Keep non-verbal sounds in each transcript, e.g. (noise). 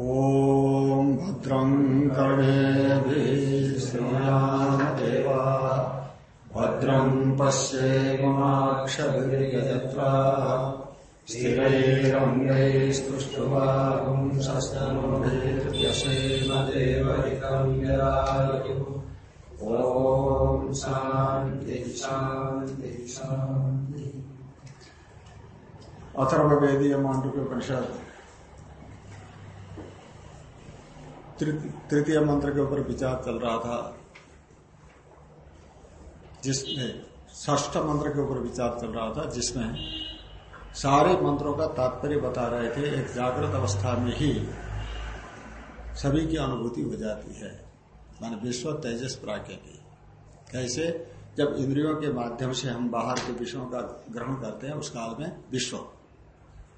ॐ भद्रं कर्णेभिः श्रीयादेवा भद्रं पश्येमाक्षभिर्यजत्रा स्थिरैरङ्गैस्तुष्टुवापुंसस्तनोभिर्यशेम देवहितं यदायुः ॐ उपनिषद तृतीय मंत्र के ऊपर विचार चल रहा था। जिसमें ष्ठ मंत्र के ऊपर विचार चल रहा था, जिसमें सारे मंत्रों का तात्पर्य बता रहे थे, एक जागृत अवस्था में ही सभी की अनुभूति हो जाती है। मान विश्व तेजस प्राज्ञ की कैसे? जब इंद्रियों के माध्यम से हम बाहर के विषयों का ग्रहण करते हैं, उस काल में विश्व,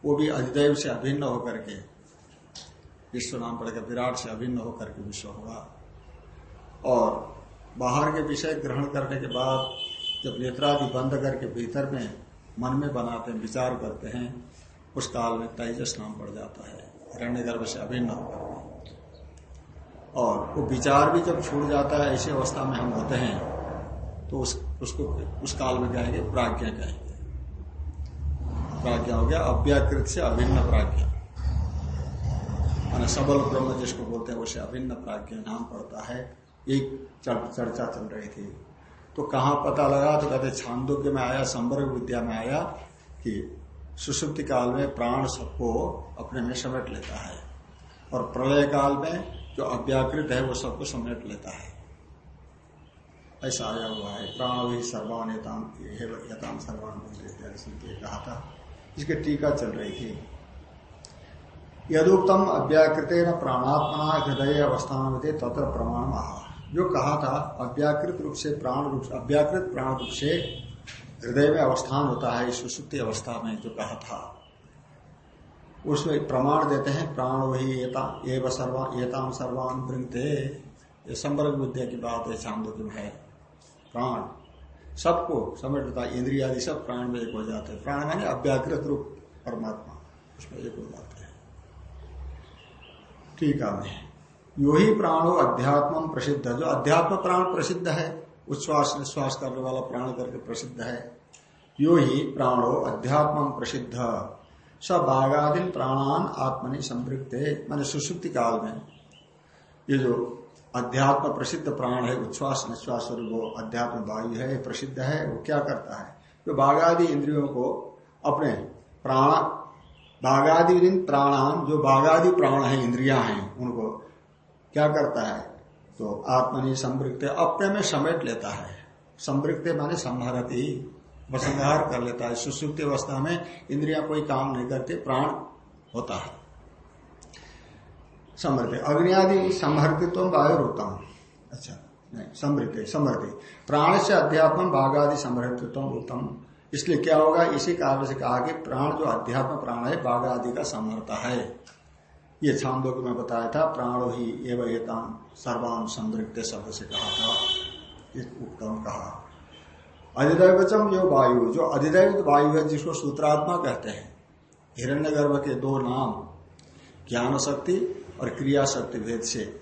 वो भी अधिदैव से अभिन्न होकर के विश्व नाम पड़ेगा विराट से अभिन्न होकर के विश्व होगा और बाहर के विषय ग्रहण करने के बाद जब नेत्रादि बंद करके भीतर में मन में बनाते हैं, विचार करते हैं, उस काल में तेजस नाम पड़ जाता है हिरण्य गर्भ से अभिन्न होकर और वो विचार भी जब छूट जाता है, ऐसी अवस्था में हम होते हैं तो उस, उसको, उस काल में कहेंगे प्राज्ञा कहेंगे। प्राज्ञा हो गया, अव्याकृत से अभिन्न प्राज्ञा। सबल ब्रह्म जिसको बोलते हैं, उसे अभिन्न प्राज्ञा नाम पड़ता है। एक चर्चा चल रही थी। तो कहाँ पता लगा? तो कहते छांदोग्य में आया, संवर्ग विद्या में आया कि सुसुप्ति काल में प्राण सबको अपने में समेट लेता है। और प्रलय काल में जो अव्याकृत है, वो सबको समेट लेता है। ऐसा आया हुआ है। प्राण भी सर्वान यताम सर्वान कहा था। इसकी टीका चल रही थी। यदुक्तम अव्याकृत न प्राणात्मना हृदय अवस्थान में तत्र प्रमाण जो कहा था, अव्याकृत रूप से प्राण रूप अव्याकृत प्राण रूप से हृदय में अवस्थान होता है सुसुप्ति अवस्था में जो कहा था। उसमें प्रमाण देते हैं, प्राण वही एवं सर्वा एताम सर्वान वृंगते ये संवर्ग विद्या की बात है छांदो है, प्राण। सबको समझता इंद्रिया सब प्राण में एक हो जाते हैं। प्राण माने अव्याकृत रूप परमात्मा। उसमें एक हो जाता हैं। ठीक है। यो ही प्राणो अध्यात्म प्रसिद्ध जो अध्यात्म प्राण प्रसिद्ध है उच्छ्वास निश्वास करने वाला प्राण करके प्रसिद्ध है। यो ही प्राणो अध्यात्म प्रसिद्ध। स बाघादीन प्राणान आत्मनि संपृक्त मैंने सुसुप्ति काल में ये जो अध्यात्म प्रसिद्ध प्राण है उच्छ्वास निश्वास वो अध्यात्म वायु है प्रसिद्ध है, वो क्या करता है? जो बाघादि इंद्रियों को अपने प्राण बाघादि प्राणाम जो बाघादि प्राण है, इंद्रिया हैं, उनको क्या करता है? तो आत्मनि संवृत्त अपने में समेट लेता है। संवृत्त माने संहारती, वसंहार कर लेता है। सुसुप्त अवस्था में इंद्रिया कोई काम नहीं करते, प्राण होता है। समृद्धि अग्नि आदि संहर्तित्व वायु उत्तम अच्छा नहीं समृद्धि समृद्धि प्राण से अध्यात्म भाग आदि समृद्धित्व उत्तम इसलिए क्या होगा? इसी कारण से कहा कि प्राण जो अध्यात्म प्राण है, बाघ आदि का समर्थ है। ये छांदो में बताया था, प्राणो ही एवं एताम सर्वान संवृत्त शब्द से कहा था। उत्तम कहा। अधिदैवचम जो वायु। जो अधिदैवित वायु है, जिसको सूत्रात्मा कहते हैं हिरण्य गर्भ के दो नाम ज्ञान शक्ति और क्रिया शक्ति भेद से।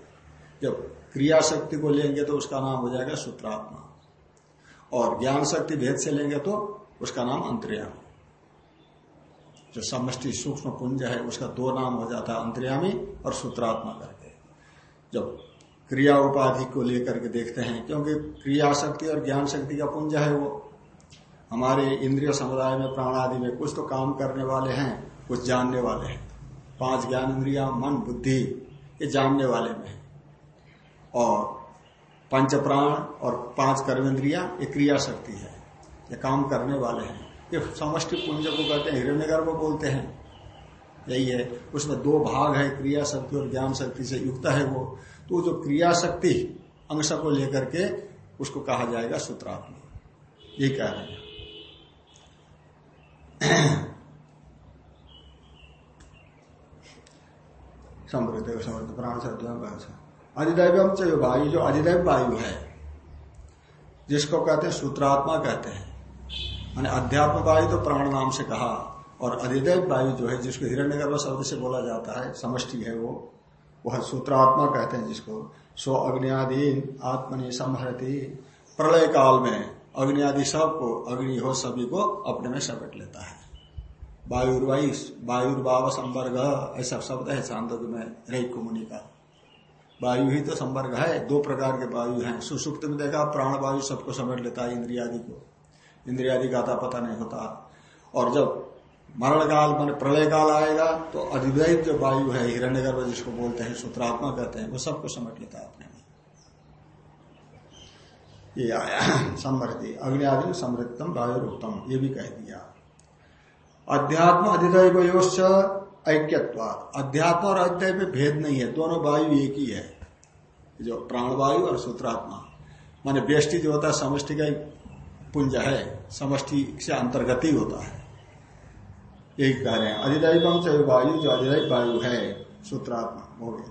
जब क्रिया शक्ति को लेंगे तो उसका नाम हो जाएगा सूत्रात्मा। और ज्ञान शक्ति भेद से लेंगे तो उसका नाम अंतर्यामी। जो समष्टि सूक्ष्म पुंज है, उसका दो नाम हो जाता है अंतर्यामी और सूत्रात्मा करके। जब क्रिया उपाधि को लेकर के देखते हैं, क्योंकि क्रिया शक्ति और ज्ञान शक्ति का पुंज है वो। हमारे इंद्रिय समुदाय में प्राण आदि में कुछ तो काम करने वाले हैं, कुछ जानने वाले हैं। पाँच ज्ञान, इंद्रिया, मन, बुद्धि, ये जानने वाले में और पंच प्राण और पाँच कर्म इंद्रिया ये क्रिया शक्ति है। ये काम करने वाले हैं। ये समष्टि पुंज को कहते हैं हिरण्य को बोलते हैं। यही है, उसमें दो भाग है क्रिया शक्ति और ज्ञान शक्ति से युक्त है वो। तो जो क्रिया शक्ति अंश को लेकर के उसको कहा जाएगा सूत्रात्मा। ये कह रहे हैं। समृद्ध प्राण से अधिदैव जो वायु जो अधिदैव वायु है, जिसको कहते हैं सूत्रात्मा कहते हैं। मैंने अध्यात्म वायु तो प्राण नाम से कहा, और अधिदैव वायु जो है, जिसको हिरण्यगर्भ शब्द से बोला जाता है, समष्टि है वो, वह सूत्रात्मा कहते हैं जिसको, सो अग्नियादीन आत्मनि संहरती। प्रलय काल में अग्नि आदि सबको, अग्नि हो सभी को अपने में समेट लेता है। वायुर्वायु वायुर्भाव संवर्ग, ऐसा शब्द है चांदोग्य में रही कुमुनि का। वायु ही तो संवर्ग है, दो प्रकार के वायु हैं, सुसुप्त में देखा प्राण वायु सबको समेट लेता है, इंद्रियादि को। इंद्रियादि का आता पता नहीं होता। और जब मरण काल मान प्रलय काल आएगा तो अधिदैव जो वायु है, हिरण्यगर्भ जिसको बोलते हैं, सूत्रात्मा कहते हैं, वो सबको समेट लेता है अपने में। ये आया समृद्धि अग्नि आदि समृद्धम वायु उत्तम ये भी कह दिया। अध्यात्म अधिदैवयोश्च ऐक्यत्वाद अध्यात्म और अध्याय में भेद नहीं है, दोनों वायु एक ही है। जो प्राणवायु और सूत्रात्मा। माने व्यष्टि जो होता है समष्टि का पुंज है, समष्टि से अंतर्गत ही होता है। एक कह रहे हैं अधिदैवम चाहे वायु, जो अधिदैव वायु है, सूत्रात्मा हो। गया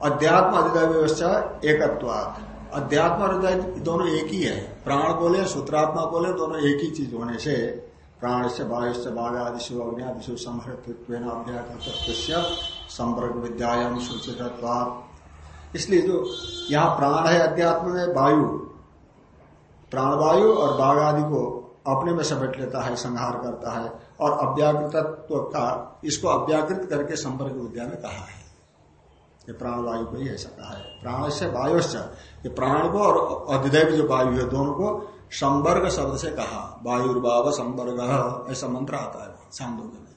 अध्यात्म अधिदैव व्यवस्था एकत्वाद अध्यात्म और दोनों एक ही है। प्राण बोले, सूत्रात्मा बोले, दोनों एक ही चीज़ होने से प्राण से वायु से बाघ आदि शिव अग्नि आदि शिव संहृत संपर्क सूचित इसलिए जो यहाँ प्राण है अध्यात्म में, वायु प्राणवायु और बाघ आदि को अपने में समेट लेता है, संहार करता है और अव्याकृतत्व का, इसको अव्याकृत करके संपर्क विद्या में कहा है। ये प्राणवायु को ही ऐसा कहा है। प्राण से वायुश्च, ये प्राण को और अधिदैव जो वायु है, दोनों को संवर्ग शब्द से कहा। वायुर्भाव संवर्ग, ऐसा मंत्र आता है छांदोग्य में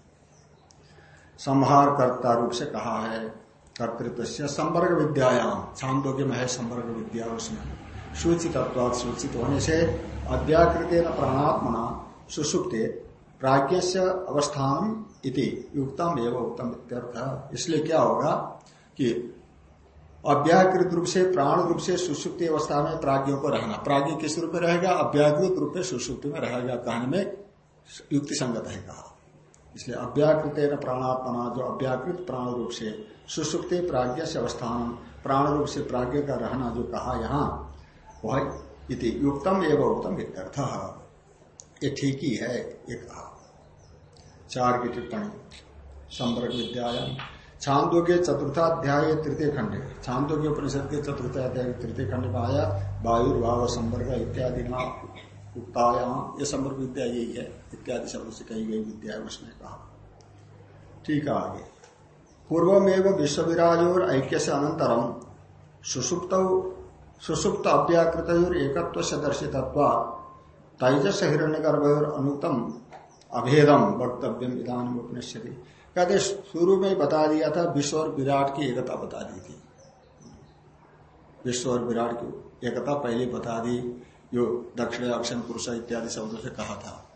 संहार कर्ता रूप से कहा है, कर्तृत्व से संवर्ग विद्यायाम। छांदोग्य में है संवर्ग विद्या उसमें। सूचित सूचित होने से अव्याकृत प्राणात्मना सुसुप्ते प्राज्ञ से अवस्थान इति युक्तम एवं उत्तम इसलिए क्या होगा कि अव्याकृत रूप से, प्राण रूप से सुसुप्ति अवस्था में प्राज्ञों को रहना। प्राज्ञ किस रूप में रहेगा? अव्याकृत रूप में सुसुप्ति में रहेगा। कहने में युक्ति संगत है कहा। इसलिए अव्याकृत प्राणात्मना, जो अव्याकृत प्राण रूप से सुसुप्ति प्राज्ञ से अवस्थान, प्राण रूप से प्राज्ञ का रहना जो कहा यहाँ वह इति युक्तम एवं उत्तम इत्यर्थ। ये ठीक ही है, ये कहा। चार की टिप्पणी। संपर्क विद्यालय छांदोग्य चतुर्थाध्याय तृतीय खंड। छांदोग्य उपनिषद के चतुर्थाध्याय तृतीय खंड में आया, वायुर्भाव, संवर्ग इत्यादि ना उत्तायाम ये संवर्ग विद्या यही है, इत्यादि शब्द से कही गई विद्या है, उसने कहा। ठीक है आगे। पूर्वमेव विश्वविराज और ऐक्य से अनंतरम सुसुप्त सुसुप्त अव्याकृत और एकत्व से तेजस हिरण्य गर्भ और अनुतम अभेदम वक्तव्यम इधान कहते शुरू में बता दिया था विश्व और विराट की एकता बता दी थी। विश्व और विराट की एकता पहले बता दी, जो दक्षिण अक्षण पुरुष इत्यादि शब्दों से कहा था।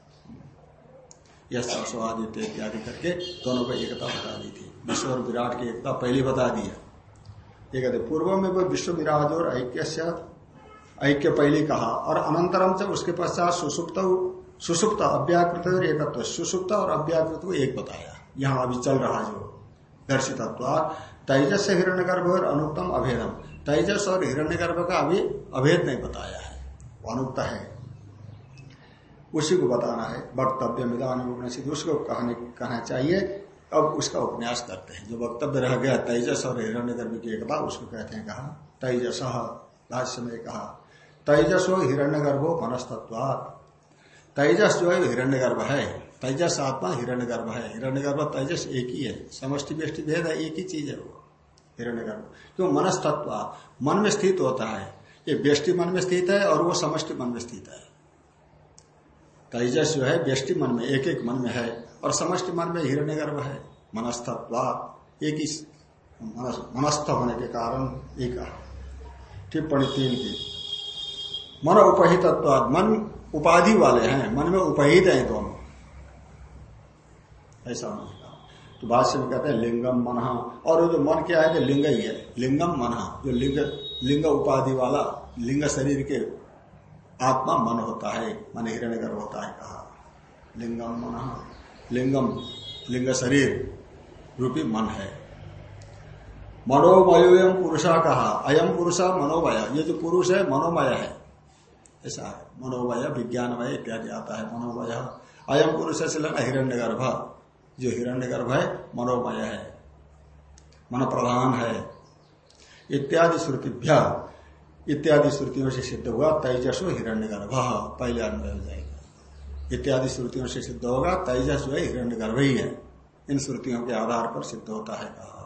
यशादित्य इत्यादि करके दोनों को एकता बता दी थी। विश्व और विराट की एकता पहले बता दिया ये कहते पूर्व में वो विश्व विराट और ऐक्य ऐक्य पहले कहा, और अनंतरम से उसके पश्चात सुसुप्त सुसुप्त अव्याकृत और एकत्व, सुसुप्त और अव्याकृत को एक बताया। यहाँ अभी चल रहा जो दर्शित तेजस हिरण्य गर्भ और अनुक्तम अभेदम। तेजस और हिरण्य गर्भ का अभी अभेद नहीं बताया है, वो अनुक्त है। उसी को बताना है वक्तव्य मिलान उसको कहने, कहना चाहिए अब उसका उपन्यास करते हैं। जो वक्तव्य रह गया, तेजस और हिरण्य गर्भ की एकता उसको कहते हैं कहा, तेजस, भाष्य में कहा, तेजस हो हिरण्य गर्भो मनस्तत्वात तेजस जो है हिरण्य गर्भ है। तेजस आत्मा हिरण्य गर्भ है। हिरण्य गर्भ तेजस एक ही है। समष्टि व्यष्टि भेद है, एक ही चीज़ है वो हिरण्य गर्भ क्यों? मनस्तत्व मन में स्थित होता है। ये व्यष्टि मन में स्थित है और वो समष्टि मन में स्थित है। तेजस जो है, व्यष्टि मन में एक एक मन में है। और समष्टि मन में हिरण्य गर्भ है। मनस्तत्व एक ही मनस्थ होने के कारण एक टिप्पणी तीन की। मन उपहित मन उपाधि वाले हैं। मन में उपहित है दोनों। ऐसा उन्होंने कहा तो भाष्य में कहते हैं, लिंगम मन। और वो जो मन क्या है तो लिंग ही है। लिंगम मन। जो लिंग लिंग उपाधि वाला, लिंग शरीर के आत्मा मन होता है। मन हिरण्य गर्भ होता है कहा। लिंगम मन। लिंगम, लिंग शरीर रूपी मन है। मनोमय पुरुषा कहा अयम पुरुषा मनोमय ये जो पुरुष है, मनोमय है। ऐसा है। मनोमय विज्ञानमय इत्यादि आता है मनोमय अयम पुरुष से लेना हिरण्य गर्भ जो हिरण्य गर्भ है, मनोमय है। मन प्रधान है। इत्यादि श्रुतिभ्य, इत्यादि श्रुतियों से सिद्ध हुआ तेजस्व हिरण्य गर्भ पहले अनुभव हो जाएगा। इत्यादि श्रुतियों से सिद्ध होगा। तेजस्व हिरण्य गर्भ ही है। इन श्रुतियों के आधार पर सिद्ध होता है कहा।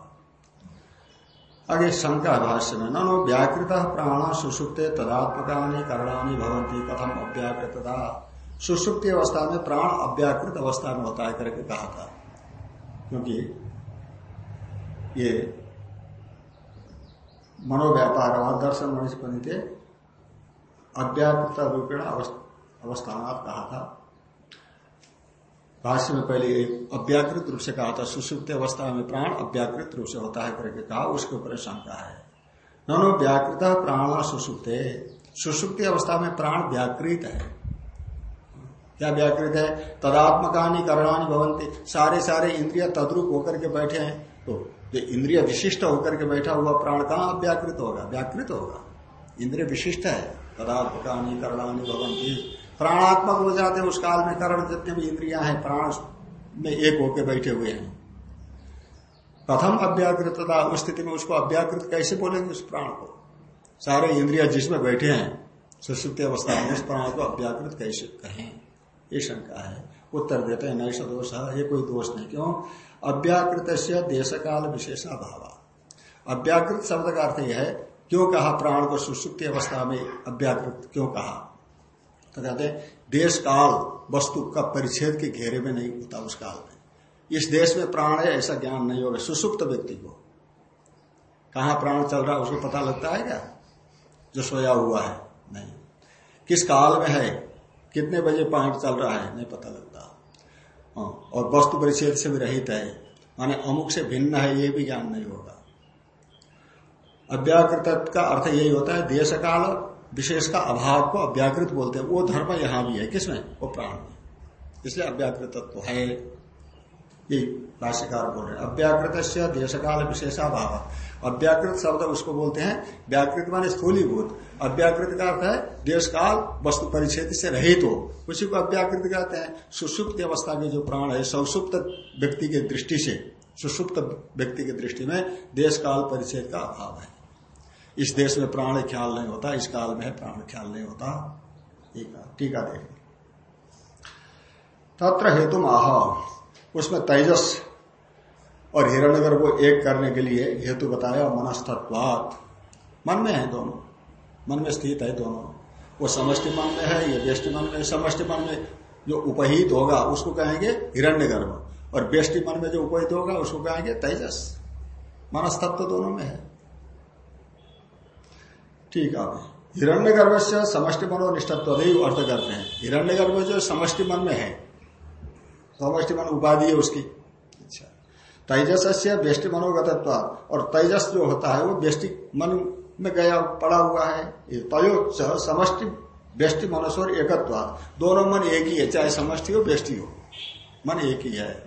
आगे शंका भाष्य में नो व्याकृत प्राण सुसुप्ते तदात्मका करणानी भवंती कथम अव्याकृतता। सुसुप्ति अवस्था में प्राण अव्याकृत अवस्था में होता है करके कहा था। क्योंकि ये मनोव्यापार दर्शन मनुष्य थे अव्याकृत रूपेण अवस्थान कहा था। भाष्य में पहले अव्याकृत रूप से कहा था, सुसुप्त अवस्था में प्राण अव्याकृत रूप से होता है करके कहा, उसके ऊपर शंका है। नो व्याकृत प्राण सुसुप्त। सुसुप्ति अवस्था में प्राण व्याकृत है। क्या व्याकृत है? तदात्मकानी करणानी भवंती सारे सारे इंद्रिय तद्रुप होकर के बैठे हैं। तो जो इंद्रिय विशिष्ट होकर के बैठा हुआ प्राण कहाँ व्याकृत होगा? व्याकृत होगा। इंद्रिय विशिष्ट है। पदार्थकानी करणानी भवंती प्राणात्मक हो जाते हैं, उस काल में करण जितने भी इंद्रिया हैं, प्राण में एक होकर बैठे हुए हैं। प्रथम अव्याकृतता, उस स्थिति में उसको अव्याकृत कैसे बोलेंगे? उस प्राण को। सारे इंद्रिया जिसमें बैठे हैं सुश्रुति अवस्था में उस प्राण को अव्याकृत कैसे कहें? ये शंका है। उत्तर देते हैं नैश दोष है, ये कोई दोष नहीं। क्यों? अव्याकृत से देश काल विशेषा भाव अव्याकृत शब्द का अर्थ यह है, क्यों कहा प्राण को सुसुप्ति अवस्था में अव्याकृत, क्यों कहा? तो कहते हैं देश काल वस्तु का परिच्छेद के घेरे में नहीं होता उस काल में। इस देश में प्राण है ऐसा ज्ञान नहीं होगा। सुसुप्त व्यक्ति को। कहा प्राण चल रहा है उसको पता लगता है क्या? जो सोया हुआ है नहीं। किस काल में है? कितने बजे प्राण चल रहा है नहीं पता लगता। हाँ, और वस्तु परिच्छेद से भी रहित है। माने अमुक से भिन्न है ये भी ज्ञान नहीं होगा। अव्याकृत का अर्थ यही होता है देश काल विशेष का अभाव को अव्याकृत बोलते हैं। वो धर्म यहाँ भी है। किसमें? वो प्राण में। इसलिए अव्याकृत तो है। ये भाष्यकार बोल रहे अव्याकृत देश काल विशेषाभाव। अव्याकृत शब्द उसको बोलते हैं। व्याकृत माने स्थूलीभूत। अव्याकृत का अर्थ है देश काल वस्तु परिच्छेद से रहित हो। उसी को अव्याकृत कहते हैं। सुसुप्त अवस्था के जो प्राण है, सौसुप्त व्यक्ति के दृष्टि से, सुसुप्त व्यक्ति की दृष्टि में देश काल परिच्छेद का अभाव है। इस देश में प्राण ख्याल नहीं होता, इस काल में प्राण ख्याल नहीं होता। टीका देख। तत्र हेतु आह। उसमें तेजस और हिरण्यगर को एक करने के लिए हेतु बताया मनस्तत्वात। मन में है दोनों। मन में स्थित है दोनों। वो समष्टि मन में है, ये व्यष्टि मन में समष्टि मन में जो उपहित होगा, उसको कहेंगे हिरण्य और व्यष्टि मन में जो उपहित होगा, उसको कहेंगे तेजस। मनस्तत्व दोनों में है। ठीक है। हिरण्य गर्भ से समष्टि मनोनिष्ठत्व अर्थ करते हैं। हिरण्य गर्भ जो समष्टि मन में है समष्टि मन उपाधि है उसकी। अच्छा। तेजस से व्यष्टि मनोगतत्व और तेजस जो होता है वो व्यष्टि मन में गया, पड़ा हुआ है। तयो समष्टि व्यष्टि मनस्वर एकत्व, दोनों मन एक ही है, चाहे समष्टि हो व्यष्टि हो। मन एक ही है।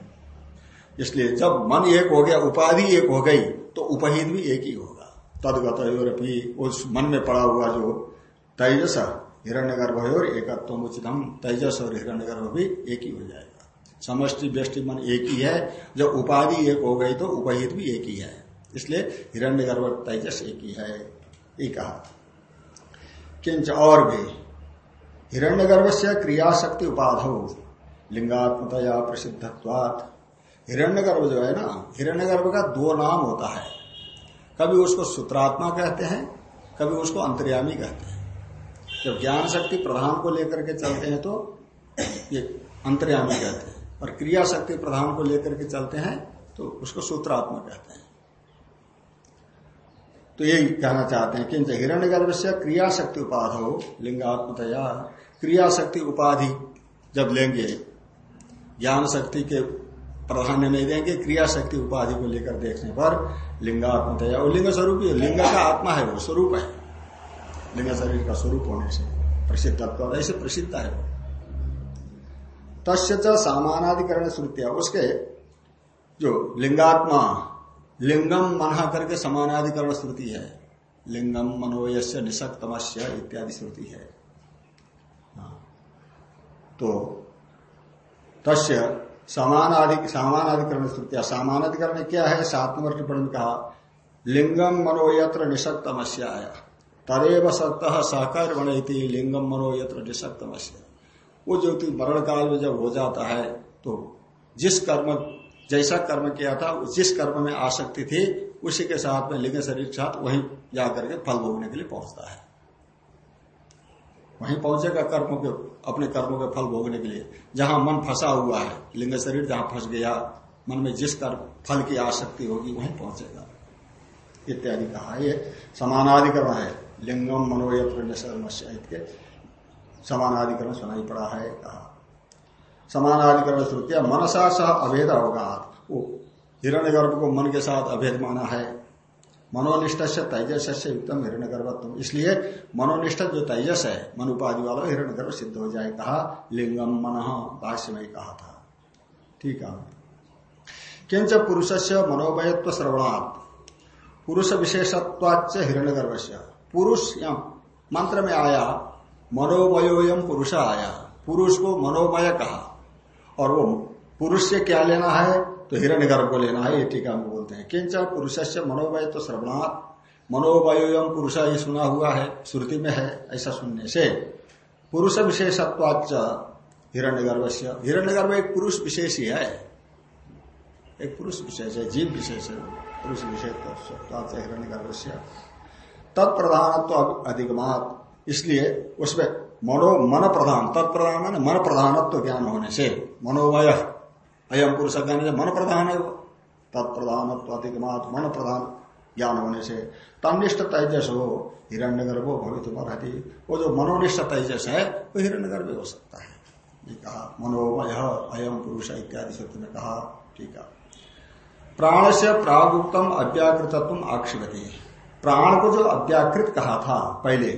इसलिए जब मन एक हो गया, उपाधि एक हो गई तो उपहित भी एक ही होगा तदगत उस मन में पड़ा हुआ जो तेजस हिरण्य गर्भ और एकत्व उचितम तेजस और हिरण्य गर्भ भी एक ही हो जाएगा। समष्टि व्यष्टि मन एक ही है, जब उपाधि एक हो गई तो उपहित भी एक ही है। इसलिए हिरण्य गर्भ तेजस एक ही है, ये कहा। किंच और भी हिरण्य गर्भ से क्रिया शक्ति उपाधो, लिंगात्मतया प्रसिद्धत्वात। हिरण्य गर्भ जो है ना हिरण्य गर्भ का दो नाम होता है। कभी उसको सूत्रात्मा कहते हैं, कभी उसको अंतर्यामी कहते हैं। जब ज्ञान शक्ति प्रधान को लेकर के चलते हैं तो ये अंतर्यामी कहते हैं और क्रिया शक्ति प्रधान को लेकर के चलते हैं तो उसको सूत्रात्मा कहते हैं। तो यही कहना चाहते हैं, किंच हिरण्य गर्भ से क्रिया शक्ति उपाधि हो लिंगात्मतया। क्रिया शक्ति उपाधि जब लेंगे, ज्ञान शक्ति के प्राधान्य नहीं देंगे क्रिया शक्ति उपाधि को लेकर देखने पर लिंगात्मतया वो लिंग स्वरूप ही लिंग का आत्मा है, वो स्वरूप है। लिंग शरीर का स्वरूप होने से प्रसिद्धत्व ऐसे प्रसिद्ध है तस्य सामानाधिकरण श्रुतिया, उसके जो लिंगात्मा, लिंगम मन करके समानाधिकरण श्रुति है। लिंगम मनोयस्य निशक्तमस्य इत्यादि श्रुति है। हाँ। तो तस्य समानाधिक समानाधिकरण स्तुतिया सामानाधिकरण क्या है? सात नंबर टिप्पणी में कहा, लिंगम मनोयत्र निशक्तमस्या आया तदेव सत्त सहकार बनी लिंगम मनोयत्र निशक्तमस्या। वो जो मरण काल में जब हो जाता है तो जिस कर्म, जैसा कर्म किया था, जिस कर्म में आसक्ति थी, उसी के साथ में लिंग शरीर साथ वहीं जाकर के फल भोगने के लिए पहुँचता है। वहीं पहुंचेगा कर्म के, अपने कर्मों के फल भोगने के लिए, जहाँ मन फंसा हुआ है, लिंग शरीर जहाँ फंस गया, मन में जिस कर्म, फल की आसक्ति होगी, वहीं पहुंचेगा। इत्यादि कहा ये समानाधिकरण है। लिंगम मनोयत्र के समानाधिकरण सुनाई पड़ा है, कहा। समानाधिकरण श्रुतिया, मनसा सह अभेद अवगात। हिरण्य गर्भ को मन के साथ अभेद माना है। मनोनिष्ठ से तेजस से उत्तम हिरण्य गर्भत्म इसलिए मनोनिष्ठ जो तेजस है मन उपाधि वाला हिरण्य गर्भ सिद्ध हो जाए, कहा लिंगम मन, भाष्य में कहा था। ठीक है। किंच पुरुष से मनोमयत्व श्रवणात्। पुरुष विशेषत्वाच हिरण्य गर्भ से पुरुष या मंत्र में आया मनोमयोयम पुरुष आया पुरुष को मनोमय कहा। और वो पुरुष से क्या लेना है? तो हिरण्य गर्भ को लेना है ये टीका में बोलते हैं। किंच पुरुष से मनोवय तो श्रवणात् मनोवयोयम पुरुष ये सुना हुआ है, श्रुति में है, ऐसा सुनने से। पुरुष विशेषत्वाच हिरण्य गर्भ से हिरण्य गर्भ एक पुरुष विशेष ही। है एक पुरुष विशेष है, जीव विशेष है, पुरुष विशेष हिरण्य गर्भ से तत्प्रधानत्व अधिकमात इसलिए उसमें मनो मन प्रधान तत्प्रधान मन प्रधानत्व ज्ञान होने से, मनोमय। अयम पुरुष से मन प्रधान है वो। तत्प्रधान अधिकमात मन प्रधान ज्ञान होने से तनिष्ठ तेजस हो हिरण्य गर्भ हो भवित रहती वो जो मनोनिष्ठ तेजस है, वो हिरण्य गर्भ हो सकता है। कहा, मनोमय अयम पुरुष इत्यादि शब्द में कहा, ठीक है। प्राण से प्रागुक्तम अव्याकृतत्व आक्षिपति। प्राण को जो अव्याकृत कहा था, पहले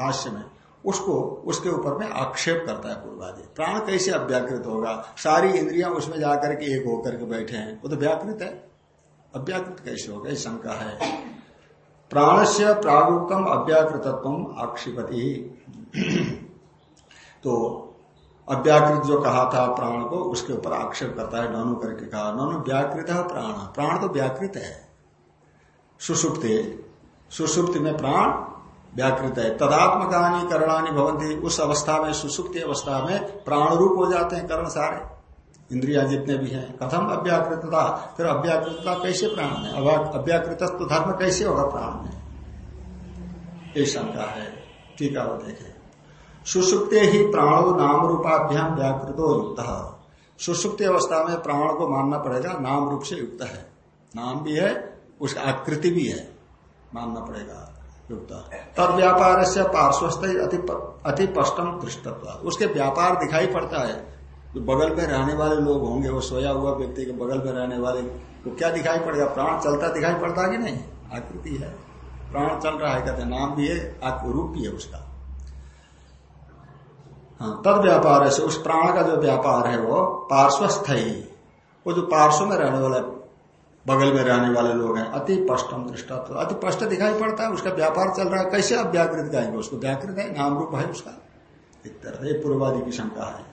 हास्य में उसको, उसके ऊपर में आक्षेप करता है पूर्वादि। प्राण कैसे अव्याकृत होगा? सारी इंद्रियाँ उसमें जाकर के एक होकर के बैठे हैं। वो तो व्याकृत है। अव्याकृत कैसे होगा? शंका है। प्राण से प्रागुक्तम अव्याकृतत्व आक्षिपति। (clears throat) तो अव्याकृत जो कहा था प्राण को, उसके ऊपर आक्षेप करता है ननु करके कहा। ननु व्याकृत है, प्राण। प्राण तो व्याकृत है। सुसुप्त। सुसुप्त में प्राण व्याकृत है। तदात्मकानी करणानी भवंती उस अवस्था में, सुसुप्ति अवस्था में प्राण रूप हो जाते हैं कर्ण सारे। इंद्रिया जितने भी हैं, कथम अव्याकृतता। फिर अव्याकृतता कैसे प्राण में? अव्याकृत तो धर्म कैसे होगा प्राण में? ये शंका है। ठीक है, वो देखे। सुसुप्ते ही प्राणो नाम रूपाभ्याम व्याकृतो युक्त। सुसुप्ति अवस्था में प्राण को मानना पड़ेगा, नाम रूप से युक्त है। नाम भी है उसका आकृति भी है, मानना पड़ेगा। युक्त। तद व्यापार से पार्श्वस्थ अति स्पष्टम दृष्टत्व। उसके व्यापार दिखाई पड़ता है। जो बगल में रहने वाले लोग होंगे, वो सोया हुआ व्यक्ति के बगल में रहने वाले तो क्या दिखाई पड़ेगा? प्राण चलता दिखाई पड़ता कि नहीं? आकृति है। प्राण चल रहा है, कहते नाम भी है रूप भी है उसका। हाँ तद व्यापार है। उस प्राण का जो व्यापार है, वो पार्श्वस्थ ही। वो जो पार्श्व में रहने वाला बगल में रहने वाले लोग हैं। अति स्पष्टम दृष्टा तो अति स्पष्ट दिखाई पड़ता है, उसका व्यापार चल रहा है। कैसे आप व्याकृत गाएँगे उसको व्याकृत है, नाम रूप है उसका। एक तरह ये पूर्वादि की शंका है।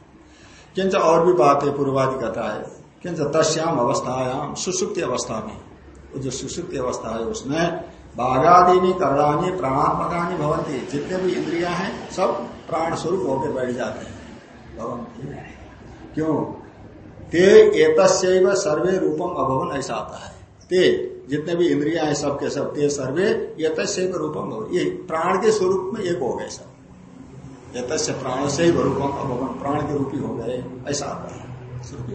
किंच और भी बात है पूर्वादि कहता है। किंच तस्याम अवस्थायाम, सुसुप्ति अवस्था में। वो जो सुसुप्ति अवस्था है, उसमें बाघादीनी, करणानी, प्राणात्मकानी भवंती जितने भी इंद्रिया हैं, सब प्राण स्वरूप होकर बैठ जाते हैं। भवंती क्यों? ते एतस्व सर्वे रूपम अभवन ऐसा आता है। ते जितने भी इंद्रिया हैं सबके सब, ते सर्वे एतस्व रूपम ये प्राण के स्वरूप में एक हो गए सब। एतस्य प्राण से रूपम अभवन। प्राण के रूपी हो गए, ऐसा आता है। श्रुति।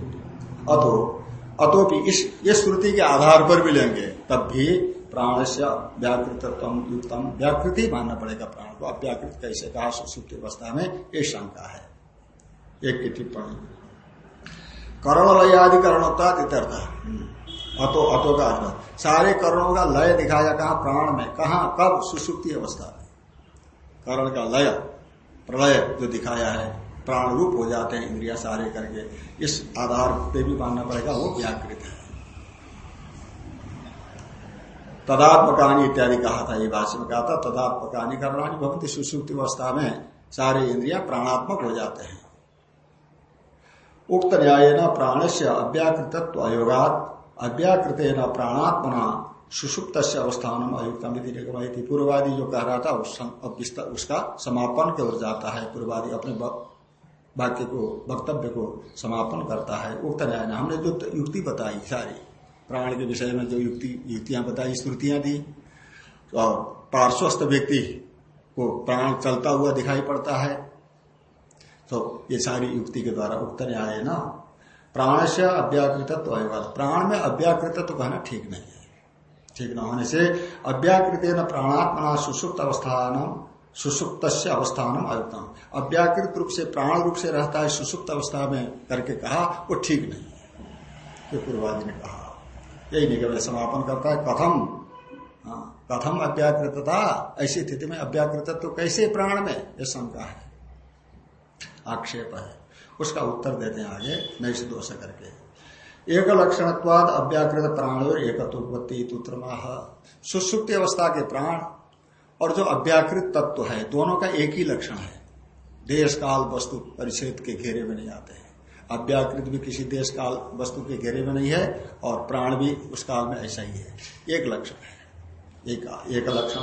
अतो, अतोपि इस, ये श्रुति के आधार पर भी लेंगे, तब भी प्राण से व्याकृतम युक्तम। व्याकृति मानना पड़ेगा प्राण को। अव्याकृत कैसे? कहा, सुसुप्ति अवस्था में ये शंका है। एक की टिप्पणी। कर्ण लय आदि इत्यर्थ अतो अतो का अर्थ। सारे करणों का लय दिखाया कहा? प्राण में। कहा? कब? सुसुप्ति अवस्था में। करण का लय, प्रलय जो दिखाया है प्राण रूप हो जाते हैं इंद्रिया सारे करके। इस आधार पे भी मानना पड़ेगा, वो व्याकृत है। तदात्मकानी इत्यादि कहा था, ये भाषा में कहा था, तदात्मकानी करणानी बहुत सुसुप्ति अवस्था में। सारे इंद्रिया प्राणात्मक हो जाते हैं। उक्त न्याय न प्राण से अव्याकृतत्व अयोगात अव्याकृत न प्राणात्मना सुषुप्त अवस्थान अयुक्तम थी पूर्वादि जो कह रहा था उस, उसका समापन की ओर जाता है। पूर्वादि अपने वाक्य को वक्तव्य को समापन करता है। उक्त न्याय ने हमने जो युक्ति बताई सारी प्राण के विषय में जो युक्ति युक्तियाँ बताई स्तुतियाँ दी और पार्श्वस्थ व्यक्ति को प्राण चलता हुआ दिखाई पड़ता है। तो ये सारी युक्ति के द्वारा उक्त न्याय ना। प्राण से अव्याकृतत्व प्राण में अव्याकृत कहना ठीक नहीं है। ठीक न होने से अव्याकृत न प्राणात्मना सुसुप्त अवस्थान सुसुप्त अवस्थान अयुक्तम अव्याकृत रूप से प्राण रूप से रहता है सुसुप्त अवस्था में करके कहा वो ठीक नहीं है। ये पूर्वादि ने कहा। यही निगम समापन करता है। कथम हाँ, कथम अव्याकृतता ऐसी स्थिति में अव्याकृत तो कैसे प्राण में? यह शंका है। आक्षेप है। उसका उत्तर देते हैं आगे नई से दोष करके। एक लक्षणत्वाद अव्याकृत प्राण और एकत्वत्ति सुसुप्ति अवस्था के प्राण और जो अव्याकृत तत्व है, दोनों का एक ही लक्षण है। देश, काल, वस्तु परिच्छेद के घेरे में नहीं आते हैं। अव्याकृत भी किसी देश, काल, वस्तु के घेरे में नहीं है और प्राण भी उस काल में ऐसा ही है। एक लक्षण है। एक एक लक्षण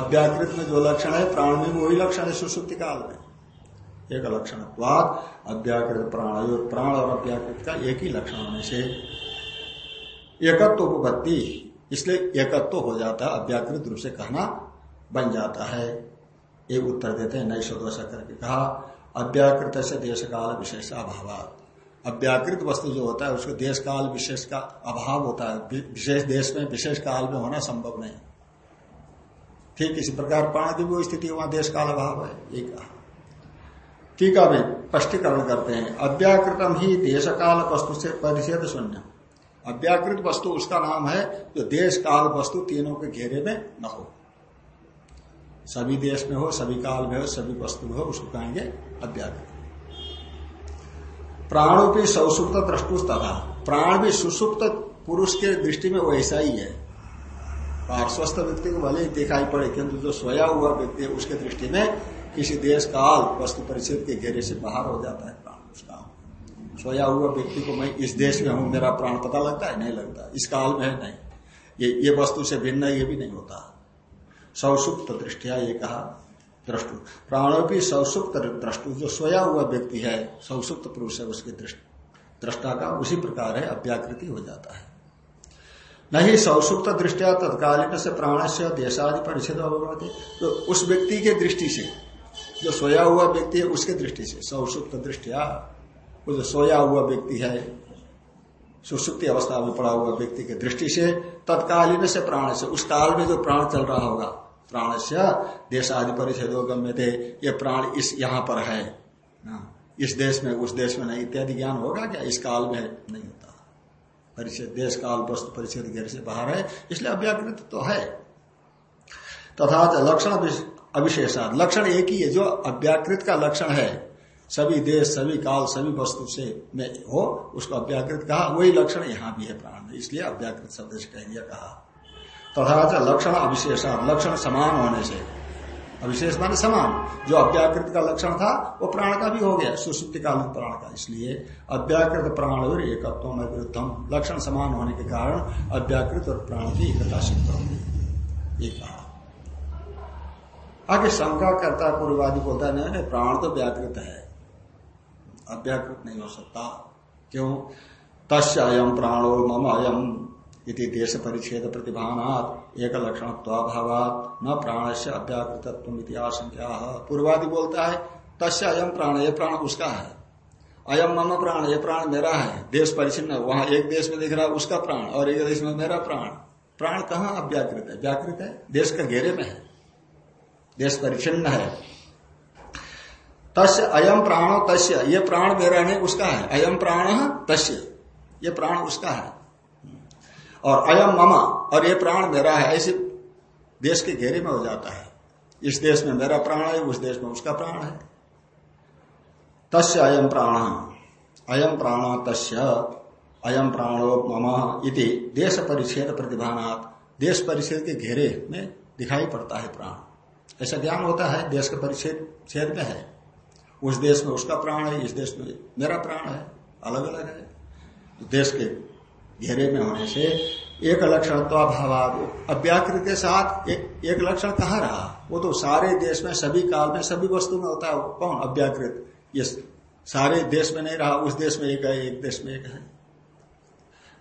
अव्याकृत में जो लक्षण है, प्राण में वही लक्षण है सुसुप्ति काल में। एक लक्षण अव्याकृत प्राण प्राण और अव्याकृत का एक ही लक्षण होने से एकत्व इसलिए एकत्व हो जाता है अव्याकृत रूप से कहना बन जाता है। ये उत्तर देते हैं नई सदोष करके कहा अव्याकृत से देश काल विशेष अभाव अव्याकृत वस्तु जो होता है, उसको देश काल विशेष का अभाव होता है। विशेष देश में, विशेष काल में होना संभव नहीं। ठीक, इसी प्रकार प्राण की वो स्थिति वहाँ देश काल अभाव है, ये कहा। टीका में स्पष्टीकरण करते हैं। अव्याकृतम ही देश काल वस्तु से परिषेद शून्य। अव्याकृत वस्तु उसका नाम है, जो देश काल वस्तु तीनों के घेरे में न हो। सभी देश में हो, सभी काल में हो, सभी वस्तु में हो, उसको कहेंगे अव्याकृत। प्राणों की सौसुप्त द्रष्टु तथा। प्राण भी सुसुप्त पुरुष के दृष्टि में वैसा ही है। पार्श्वस्थ व्यक्ति को भले ही दिखाई पड़े, किंतु जो सोया हुआ व्यक्ति है, उसके दृष्टि में किसी देश काल वस्तु परिचित के घेरे से बाहर हो जाता है प्राण उसका सोया हुआ व्यक्ति को मैं इस देश में हूँ, मेरा प्राण पता लगता है? नहीं लगता। इस काल में है नहीं। ये ये वस्तु से भिन्न ये भी नहीं होता। सौसुप्त दृष्टिया ये कहा द्रष्टु प्राणों की सौसुप्त द्रष्टु जो सोया हुआ व्यक्ति है, सौसुप्त पुरुष है, उसके दृष्टा का उसी प्रकार है, अव्याकृति हो जाता है। नहीं, सौसुप्त दृष्टिया तत्कालीन से प्राण से देशादि परिचित तो उस व्यक्ति के दृष्टि से जो सोया हुआ व्यक्ति है उसके दृष्टि से सौसुप्त दृष्टिया वो जो सोया हुआ व्यक्ति है, सुसुप्ति अवस्था में पड़ा हुआ व्यक्ति के दृष्टि से, तत्कालीन से प्राण से, उस काल में जो प्राण चल रहा होगा प्राण से देश आदि परिषदों गम्य थे ये प्राण इस यहाँ पर है। इस देश में, उस देश में नहीं, इत्यादि ज्ञान होगा क्या? इस काल में नहीं होता। परिचय देश काल, वस्तु परिचय घेर से बाहर है, इसलिए अव्याकृत तो है। तथा लक्षण अविशेषाद लक्षण एक ही है, जो अव्याकृत का लक्षण है। सभी देश, सभी काल, सभी वस्तु से में हो, उसको अव्याकृत कहा। वही लक्षण यहाँ भी है प्राण। में इसलिए अव्याकृत शब्द से कह दिया कहा। तथा तो लक्षण अविशेषाद लक्षण समान होने से। अविशेष माने समान। जो अव्याकृत का लक्षण था, वो प्राण का भी हो गया। सुसुप्ति कालीन प्राण का। इसलिए अव्याकृत प्राण और एकत्व में विरुद्धम। लक्षण समान होने के कारण अव्याकृत और प्राण की एकता सिद्ध होगी ये कहा। आगे शंका करता है पूर्ववादी बोलता है नहीं, प्राण तो व्याकृत है। अव्याकृत नहीं हो सकता। क्यों? तस् अयम प्राणो मम अयम इति देश परिच्छेद प्रतिभानात एक लक्षण त्वाभावात न प्राण से अव्याकृत आशंका। पूर्वादि बोलता है तस्य अयम प्राण, ये प्राण उसका है। अयम मम प्राण, ये प्राण मेरा है। देश परिचिन्न वहाँ एक देश में दिख रहा है उसका प्राण, और एक देश में मेरा प्राण। प्राण कहाँ अव्याकृत है? व्याकृत है? देश का घेरे में है। देश परिचिन्न है। तस्य अयम प्राणो तस्य। ये प्राण मेरा नहीं उसका है। अयम प्राण तस्य। ये प्राण उसका है। और अयम ममा, और ये प्राण मेरा है। ऐसे देश के घेरे में हो जाता है। इस देश में मेरा प्राण है, उस देश में उसका प्राण है। तस्य अयम प्राण। अयम प्राण तस्य। अयम प्राणो मम इति देश परिच्छेद प्रतिभानात्। देश परिच्छेद के घेरे में दिखाई पड़ता है प्राण। ऐसा ज्ञान होता है देश के परिच्छेद छेद में है। उस देश में उसका प्राण है इस देश में मेरा प्राण है अलग अलग है। तो देश के घेरे में होने से एक लक्षण तो अभाव अव्याकृत के साथ एक, एक लक्षण कहा रहा? वो तो सारे देश में सभी काल में सभी वस्तु में होता है। कौन? अव्याकृत। ये सारे देश में नहीं रहा उस देश में एक है एक देश में एक है।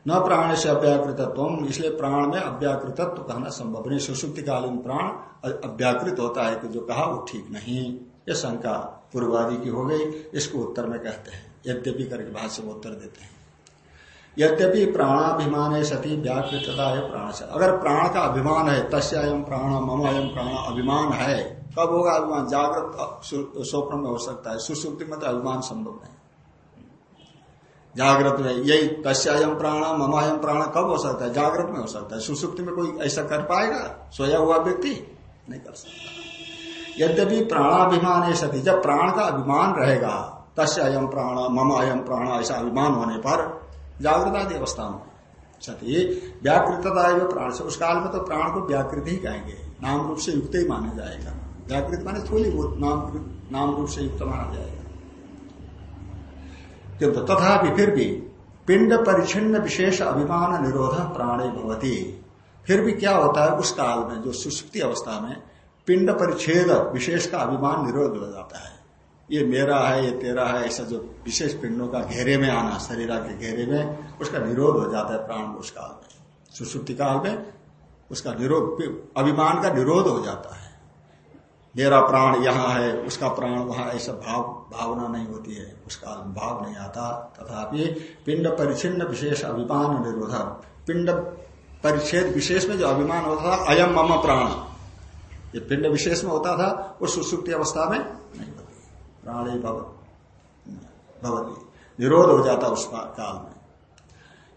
न प्राण से अव्याकृतत्व इसलिए प्राण में अव्याकृतत्व कहना संभव नहीं। सुसुप्तिकालीन प्राण अव्याकृत होता है कि जो कहा वो ठीक नहीं। ये शंका पूर्वादि की हो गई, इसको उत्तर में कहते हैं। यद्यपि करके भाष्य में उत्तर देते हैं। यद्यपि प्राणाभिमान सती व्याकृतता है प्राण से। अगर प्राण का अभिमान है तस्यायम प्राण मम अयम प्राण अभिमान है कब होगा अभिमान। जागृत स्वप्न में हो सकता है। सुसुप्ति में तो अभिमान संभव नहीं। जागृत में। यही तस्यायम प्राण ममायम प्राण कब हो सकता है? जागृत में हो सकता है। सुसुप्ति में कोई ऐसा कर पाएगा? सोया हुआ व्यक्ति नहीं कर सकता। यद्यपि प्राणाभिमान है सती, जब प्राण का अभिमान रहेगा तस्य अयम प्राण मम अयम प्राण ऐसा अभिमान होने पर जागृत आदि अवस्था में सती, व्याकृतता प्राण से, उस काल में तो प्राण को व्याकृत ही कहेंगे। नाम रूप से युक्त ही माना जाएगा। व्याकृत माने थोड़ी नाम नाम रूप से युक्त माना जाएगा। किंतु तथा फिर भी पिंड परिचिन्न विशेष अभिमान निरोध प्राणे भवती। फिर भी क्या होता है, उस काल में, जो सुसुप्ति अवस्था में पिंड परिच्छेद विशेष का अभिमान निरोध हो जाता है। ये मेरा है, ये तेरा है, ऐसा जो विशेष पिंडों का घेरे में आना, शरीर के घेरे में, उसका निरोध हो जाता है प्राण उस काल में। सुसुप्ति काल में उसका निरोध, अभिमान का निरोध हो जाता है। मेरा प्राण यहाँ है, उसका प्राण वहाँ, ऐसा भाव, भावना नहीं होती है। उसका भाव नहीं आता। तथापि पिंड परिचिन्न विशेष अभिमान निरोध। पिंड परिच्छेद विशेष में जो अभिमान होता था, अयम मम प्राण। ये पिंड विशेष में होता था, वो सुसुप्ति अवस्था में नहीं होती। प्राण ही भवती। निरोध हो जाता उस काल में।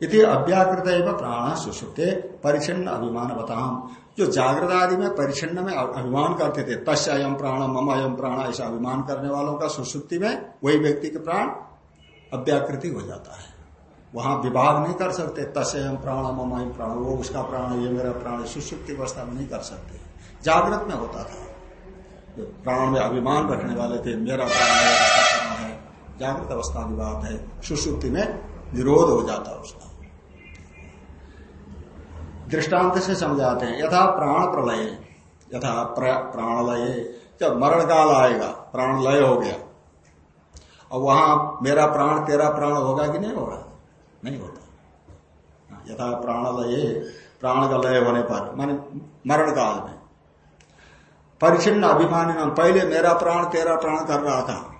इति अव्याकृत प्राण सुसुप्ते परिचिन्न अभिमान बताम जो जागृत आदि में परिचिन्न में अभिमान करते थे, तस्य अयम प्राण, मम अयम प्राण, ऐसा अभिमान करने वालों का सुसुप्ति में वही व्यक्ति के प्राण अव्याकृति हो जाता है। वहाँ विभाग नहीं कर सकते तस्यम प्राण, मम अयम प्राण, वो उसका प्राण, ये मेरा प्राण सुसुप्ति अवस्था में नहीं कर सकते। जागृत में होता था। जो प्राण में अभिमान रखने वाले थे, मेरा प्राण है जागृत अवस्था की बात है सुसुप्ति में विरोध हो जाता उसका। दृष्टांत से समझाते हैं। यथा प्राण प्रलय यथा प्राणलय। जब मरण काल आएगा प्राण लय हो गया। और वहाँ मेरा प्राण तेरा प्राण होगा कि नहीं होगा? नहीं होता। हाँ, यथा प्राणलय प्राण का लय होने पर माने मरण काल में। परिचिन्न अभिमानी पहले मेरा प्राण तेरा प्राण कर रहा था।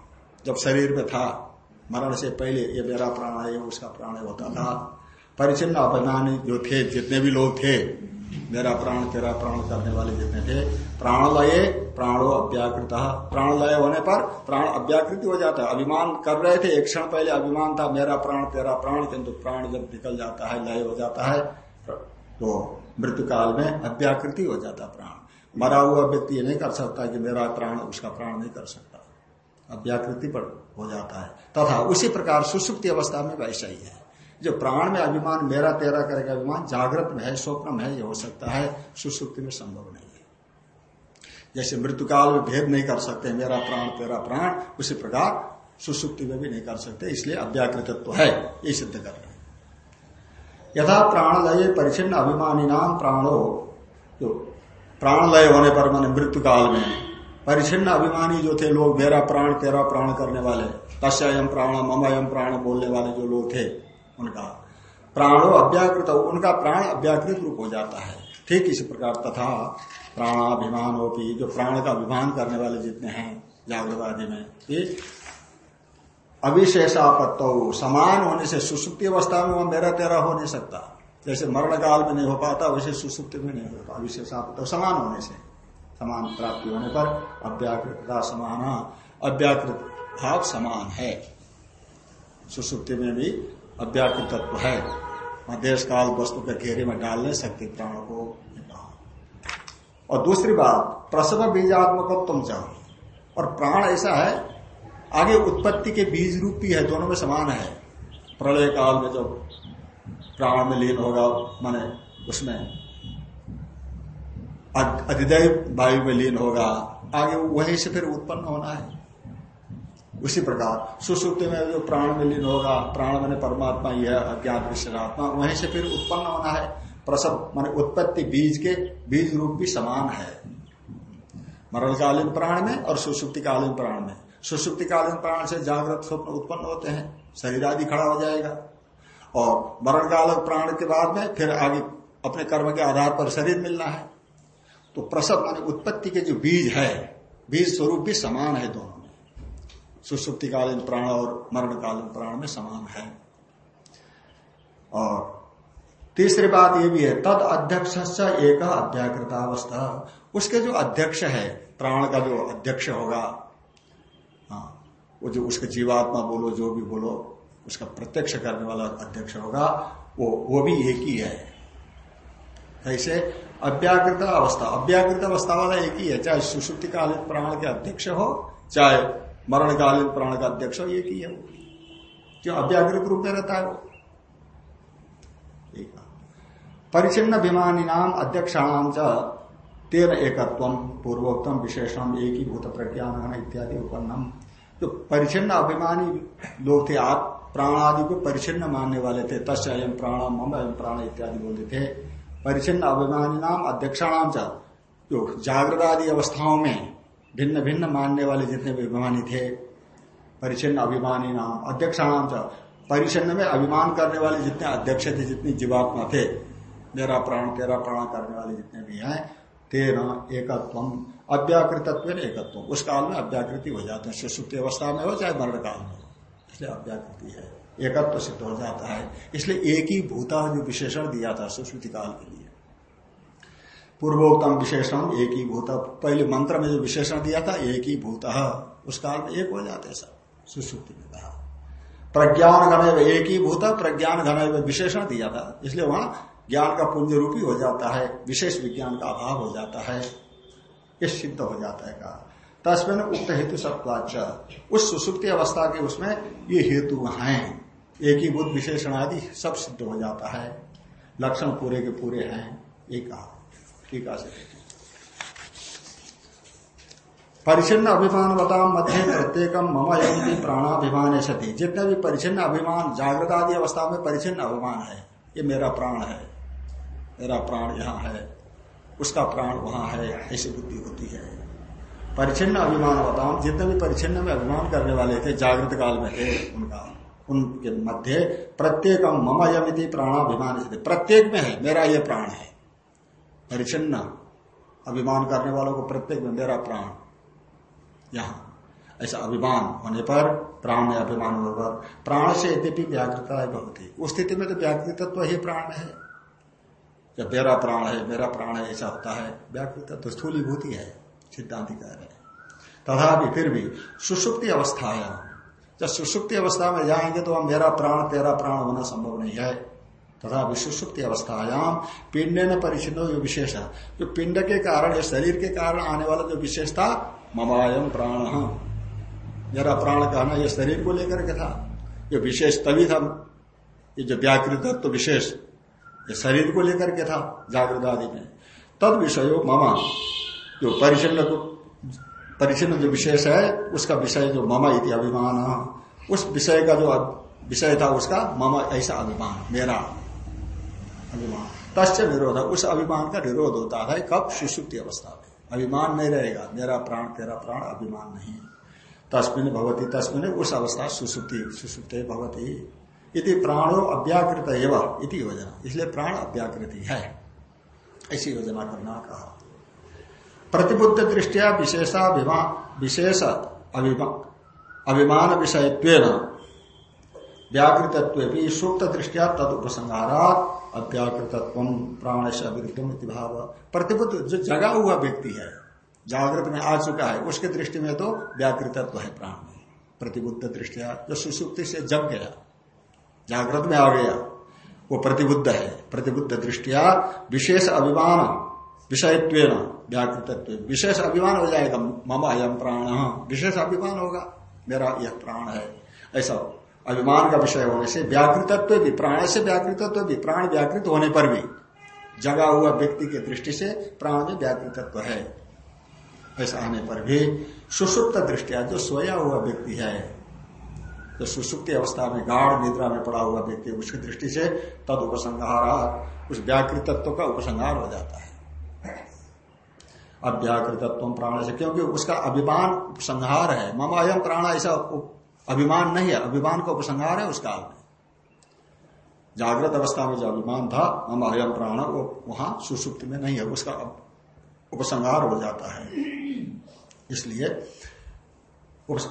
जब शरीर में था मरण से पहले ये मेरा प्राण है उसका प्राण होता था। परिचिन्न अभिमानी जो थे, जितने भी लोग थे, मेरा प्राण, तेरा प्राण करने वाले जितने थे प्राण प्राणलय, प्राणो अव्याकृत प्राणलय होने पर प्राण अव्याकृति हो जाता है। अभिमान कर रहे थे, एक क्षण पहले अभिमान था, मेरा प्राण, तेरा प्राण, किंतु प्राण जब निकल जाता है, लय हो जाता है तो मृत्यु काल में अव्याकृति हो जाता प्राण। मरा हुआ व्यक्ति ये नहीं कर सकता कि मेरा प्राण, उसका प्राण नहीं कर सकता। अव्याकृति पर हो जाता है। तथा उसी प्रकार सुसुप्ति अवस्था में वैसा ही है। जो प्राण में अभिमान, मेरा तेरा करेगा अभिमान, जागृत में है, स्वप्न में है, ये हो सकता है, सुसुप्ति में संभव नहीं है। जैसे मृत्यु काल में भेद नहीं कर सकते, मेरा प्राण, तेरा प्राण, उसी प्रकार सुसुप्ति में भी नहीं कर सकते, इसलिए अव्याकृतत्व तो है, ये सिद्ध कर रहे यथा प्राणलय परिचिन्न अभिमानी नाम प्राणो, जो प्राणलय होने पर मैंने मृत्यु काल में परिचिन्न अभिमानी जो थे लोग, मेरा प्राण, तेरा प्राण करने वाले तस्यम प्राण ममयम प्राण बोलने वाले जो लोग थे उनका प्राणो अव्याकृत, उनका प्राण अव्याकृत रूप हो जाता है। ठीक इसी प्रकार तथा प्राणाभिमान होती जो प्राण का अभिमान करने वाले जितने हैं जागृत आदि में, ये समान होने से सुसुप्ति अवस्था में वह मेरा तेरा हो नहीं सकता। जैसे मरण काल में नहीं हो पाता, वैसे सुसुप्ति में नहीं हो होता अविशेषापत्तो, समान होने से, समान प्राप्ति होने पर अव्याकृतता समान, अव्याकृत भाव समान है। सुसुप्ति में भी अव्याकृत तत्व है। देश काल वस्तु के घेरे में डाल नहीं सकती, प्राण को और दूसरी बात, प्रसव बीजात्मक तुम चाहो। और प्राण ऐसा है, आगे उत्पत्ति के बीज रूपी है, दोनों में समान है। प्रलय काल में जब प्राण में लीन होगा, माने उसमें अधिदय वायु में लीन होगा, आगे वहीं से फिर उत्पन्न होना है। उसी प्रकार सुसुप्ति में जो प्राण मिलीन होगा, प्राण मैंने परमात्मा, यह अज्ञात विश्रात्मा वहीं से फिर उत्पन्न होना है। प्रसव मान उत्पत्ति बीज के, बीज रूप भी समान है। मरणकालीन प्राण में और सुसुप्तिकालीन प्राण में। सुसुप्तिकालीन प्राण से जागृत स्वप्न उत्पन्न होते हैं, शरीर आदि खड़ा हो जाएगा। और मरण काल प्राण के बाद में फिर आगे अपने कर्म के आधार पर शरीर मिलना है। तो प्रसव माने उत्पत्ति के जो बीज है, बीज स्वरूप भी समान है दोनों। सुसुप्तिकालीन प्राण और मरणकालीन प्राण में समान है। और तीसरी बात यह भी है, तद अध्यक्ष एक अव्याकृतावस्था उसके जो अध्यक्ष है, प्राण का जो अध्यक्ष होगा हाँ वो जो उसके जीवात्मा बोलो, जो भी बोलो, उसका प्रत्यक्ष करने वाला अध्यक्ष होगा, वो वो भी एक ही है। ऐसे अव्याकृत अवस्था अव्याकृत अवस्था वाला एक ही है, चाहे सुश्रुति कालीन प्राण के अध्यक्ष हो, चाहे मरणकालीन प्राण का अध्यक्ष हो एक ही वो? जो अव्याकृत रूप में रहता है वो? परिचिन्न अभिमानी नाम अध्यक्षाणाम तेन एकत्व पूर्वोत्तम विशेषण एक ही भूत प्रज्ञान इत्यादि उपन्नम। जो परिचिन्न अभिमानी लोग थे, आप प्राण आदि को परिचिन्न मानने वाले थे, तस् अयम प्राण, मम अयम प्राण इत्यादि बोलते थे। परिचिन्न अभिमानी नाम अध्यक्षाणाम जो जागृत आदि अवस्थाओं में भिन्न भिन्न मानने वाले जितने भी अभिमानी थे परिचिन्न अभिमानी नाम, अध्यक्ष अध्यक्षाणाम परिचिन्न में अभिमान करने वाले जितने अध्यक्ष थे, जितने जीवात्मा थे, मेरा प्राण, तेरा प्राण करने वाले जितने भी हैं, तेरा एकत्व अव्याकृतत्व एकत्व उस काल में अव्याकृति हो जाते हैं, सुसुप्ति अवस्था में हो चाहे मरण काल में इसलिए अव्याकृति है, एकत्व सिद्ध हो जाता है। इसलिए एक ही भूता जो विशेषण दिया था सुश्रुति काल के लिए पूर्वोत्तम विशेषण एक ही भूत। पहले मंत्र में जो विशेषण दिया था, एक ही भूत। उस काल में एक हो जाते सब। सुश्रुति में कहा। प्रज्ञान घन एक ही भूत प्रज्ञान घन विशेषण दिया था। इसलिए वहाँ ज्ञान का पुंज रूपी हो जाता है, विशेष विज्ञान का अभाव हो जाता है। ये सिद्ध हो जाता है कहा। तस्मिन उक्त हेतु सत्वाच उस सुसुप्ति अवस्था के उसमें ये हेतु हैं। एक ही बुद्ध विशेषण आदि सब सिद्ध हो जाता है। लक्षण पूरे के पूरे हैं। ये कहा। ठीक है परिचिन्न अभिमान बताम मध्य प्रत्येक मम एवं प्राणाभिमान सती जितने भी परिचिन्न अभिमान जागृत आदि अवस्था में परिचिन्न अभिमान है, ये मेरा प्राण है। मेरा प्राण यहाँ है, उसका प्राण वहाँ है, ऐसी बुद्धि होती है। परिचिन्न अभिमान बताओ जितने भी परिचिन्न में अभिमान करने वाले थे, जागृत काल में थे, उनका, उनके मध्य प्रत्येक मम यमिति प्राणाभिमान प्रत्येक में है, मेरा ये प्राण है। परिचिन्न अभिमान करने वालों को प्रत्येक में मेरा प्राण यहाँ। ऐसा अभिमान होने पर प्राण में अभिमान होने पर प्राण से यद्यपि व्याकृता बहुत ही उस स्थिति में तो व्याकृतत्व ही प्राण है। जब मेरा प्राण है, मेरा प्राण है, ऐसा होता है व्याकृत तो स्थूलीभूति है, सिद्धांत कह रहे तथापि फिर भी सुसुप्ति अवस्था है जब सुसुप्ति अवस्था में जाएँगे तो हम मेरा प्राण, तेरा प्राण होना संभव नहीं है। तथा सुसुप्ति अवस्थायाम पिंड ने परिचिन्न जो विशेष। है जो पिंड के कारण, या शरीर के कारण आने वाला जो विशेष था ममायम प्राण मेरा प्राण कहना यह शरीर को लेकर के था। ये विशेष तभी था। ये जो व्याकृत तो विशेष, ये शरीर को लेकर के था जागृत आदि में। तद विषय ममा। जो परिचन्न को परिचन्न जो विशेष है, उसका विषय जो ममा इति अभिमान। उस विषय का जो विषय था उसका ममा ऐसा अभिमान, मेरा। अभिमान। तस् निरोध उस अभिमान का निरोध होता है कब सुसुप्ति अवस्था में। अभिमान नहीं रहेगा, मेरा प्राण, तेरा प्राण अभिमान नहीं। तस्मिन भवती, तस्मिन उस अवस्था सुसुप्ति, सुसुप्त भवती। यदि प्राणो अव्याकृत एवं, इति योजना। इसलिए प्राण अव्याकृति है। ऐसी योजना करना कहा। प्रतिबुद्ध दृष्टिया विशेषाभिमान विशेष अभिमान विषय व्याकृतत्व सुप्त दृष्टिया तद उपसंहारात अव्याकृतत्व प्राण से अविरुद्ध भाव प्रतिबुद्ध जो जगा हुआ व्यक्ति है, जागृत में आ चुका है, उसके दृष्टि में तो व्याकृतत्व है प्राण में। प्रतिबुद्ध दृष्टिया जो सुसुप्ति से जग गया, जागृत में आ गया, वो प्रतिबुद्ध है। प्रतिबुद्ध दृष्टिया विशेष अभिमान विषयत्व व्याकृतत्व विशेष अभिमान हो जाएगा, मम अयम प्राण। विशेष अभिमान होगा, मेरा यह प्राण है। ऐसा अभिमान का विषय होने से व्याकृतत्व भी, प्राण से व्याकृतत्व भी, प्राण व्याकृत होने पर भी, जगा हुआ व्यक्ति की दृष्टि से प्राण में व्याकृतत्व है। ऐसा आने पर भी सुसुप्त दृष्टिया, जो सोया हुआ व्यक्ति है, जो सुसुप्ति अवस्था में, गाढ़ निद्रा में पड़ा हुआ व्यक्ति उसकी दृष्टि से तद उपसंहार उस व्याकृत तत्व का उपसंहार हो जाता है। अब अव्याकृतत्व प्राण से, क्योंकि उसका अभिमान, उपसंहार है, मम प्राण ऐसा अभिमान नहीं है, अभिमान का उपसंहार है उस काल में जागृत अवस्था में जो अभिमान था, मम अयम प्राण, वो वहाँ सुसुप्त में नहीं है, उसका उपसंहार हो जाता है। इसलिए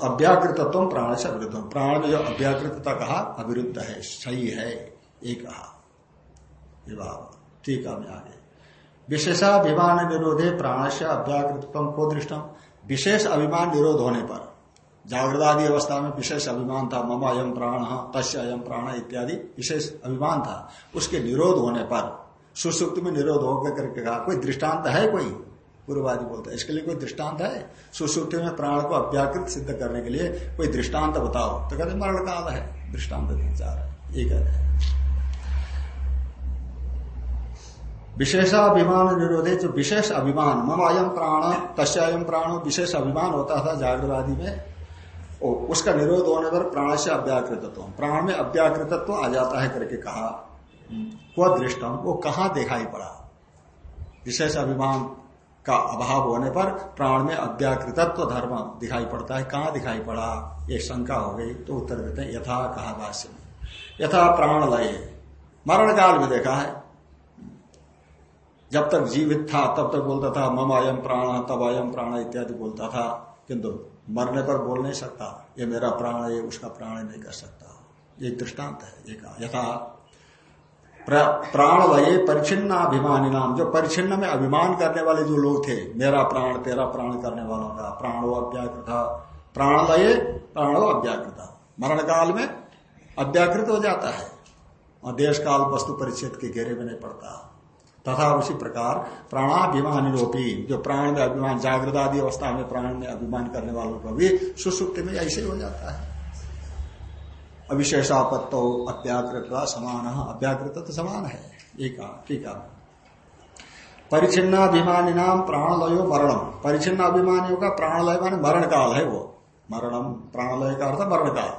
अव्याकृतत्व प्राण से अविरुद्ध। प्राण में जो अव्याकृतता कहा, अविरुद्ध है, सही है, ये कहा। ठीक है आगे। विशेषाभिमान निरोधे प्राण से अव्याकृतत्व को दृष्टम विशेष अभिमान निरोध होने पर जागृदादि अवस्था में विशेष अभिमान था मम अयम प्राण तस्य अयम प्राण इत्यादि विशेष अभिमान था उसके निरोध होने पर सुसुप्त में निरोध होकर करके कहा कोई दृष्टांत है कोई? पूर्ववादी बोलता है इसके लिए कोई दृष्टांत है? सुसुप्ति में प्राण को अव्याकृत सिद्ध करने के लिए कोई दृष्टांत बताओ। तो कहते मरण काल है दृष्टांत जा रहा है। ये कहते हैं। विशेषाभिमान निरोधे जो विशेष अभिमान मम अयम प्राण तस्यायम प्राण विशेष अभिमान होता था जागृतवादी में ओ, उसका निरोध होने पर प्राण से अव्याकृतत्व प्राण में अव्याकृतत्व आ जाता है करके कहा। वह दृष्टम वो कहा दिखाई पड़ा? विशेष अभिमान का अभाव होने पर प्राण में अव्याकृतत्व धर्म दिखाई पड़ता है। कहाँ दिखाई पड़ा? एक शंका हो गई तो उत्तर देते हैं, यथा कहा भाष्य में। यथा प्राण लय मरण काल में देखा है। जब तक जीवित था, तब तक बोलता था, मम अयम प्राण, तब अयम प्राण इत्यादि बोलता था। किंतु मरने पर बोल नहीं सकता। ये मेरा प्राण है उसका प्राण नहीं कर सकता। ये दृष्टांत है एक यथा प्राण लये परिचिन्नाभिमानी नाम जो परिचिन्न में अभिमान करने वाले जो लोग थे, मेरा प्राण, तेरा प्राण करने वालों का, प्राणो अव्याकृत। प्राण लये प्राणो अव्याकृत। मरण काल में अव्याकृत हो जाता है। और देश काल वस्तु परिच्छेद के घेरे में नहीं पड़ता। तथा उसी प्रकार प्राणाभिमान रूपी जो प्राण में अभिमान, जागृत आदि अवस्था में प्राण में अभिमान करने वालों को भी सुसुप्ति में ऐसे हो जाता है। अविशेषापत्तो अव्याकृत समान। अव्याकृत तो समान है। एक ठीक है। परिचिन्नाभिमानी नाम प्राणलयो मरणम। परिचिन्न अभिमानियों का प्राणलय मान मरण काल है वो। मरणम, प्राणलय का अर्थ मरण काल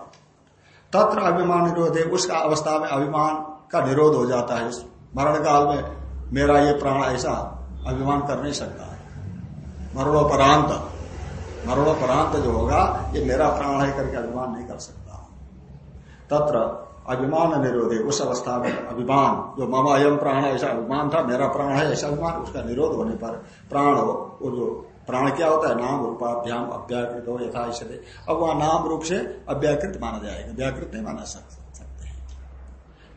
तत्र अभिमान निरोध है उसका अवस्था में अभिमान का निरोध हो जाता है। मरण काल में मेरा ये प्राण ऐसा अभिमान कर नहीं सकता है। मरणोपरांत मरणोपरांत जो होगा, ये मेरा प्राण है करके अभिमान नहीं कर सकता। तत्र अभिमान निरोधे, उस अवस्था में अभिमान, जो मामा अयम प्राण ऐसा अभिमान था, मेरा प्राण है ऐसा अभिमान, उसका निरोध होने पर प्राण हो, वो जो प्राण क्या होता है, नाम रूपाभ्याम अव्याकृत हो यथा ऐसे। अब वहाँ नाम रूप से अव्याकृत माना जाएगा, व्याकृत नहीं माना सकते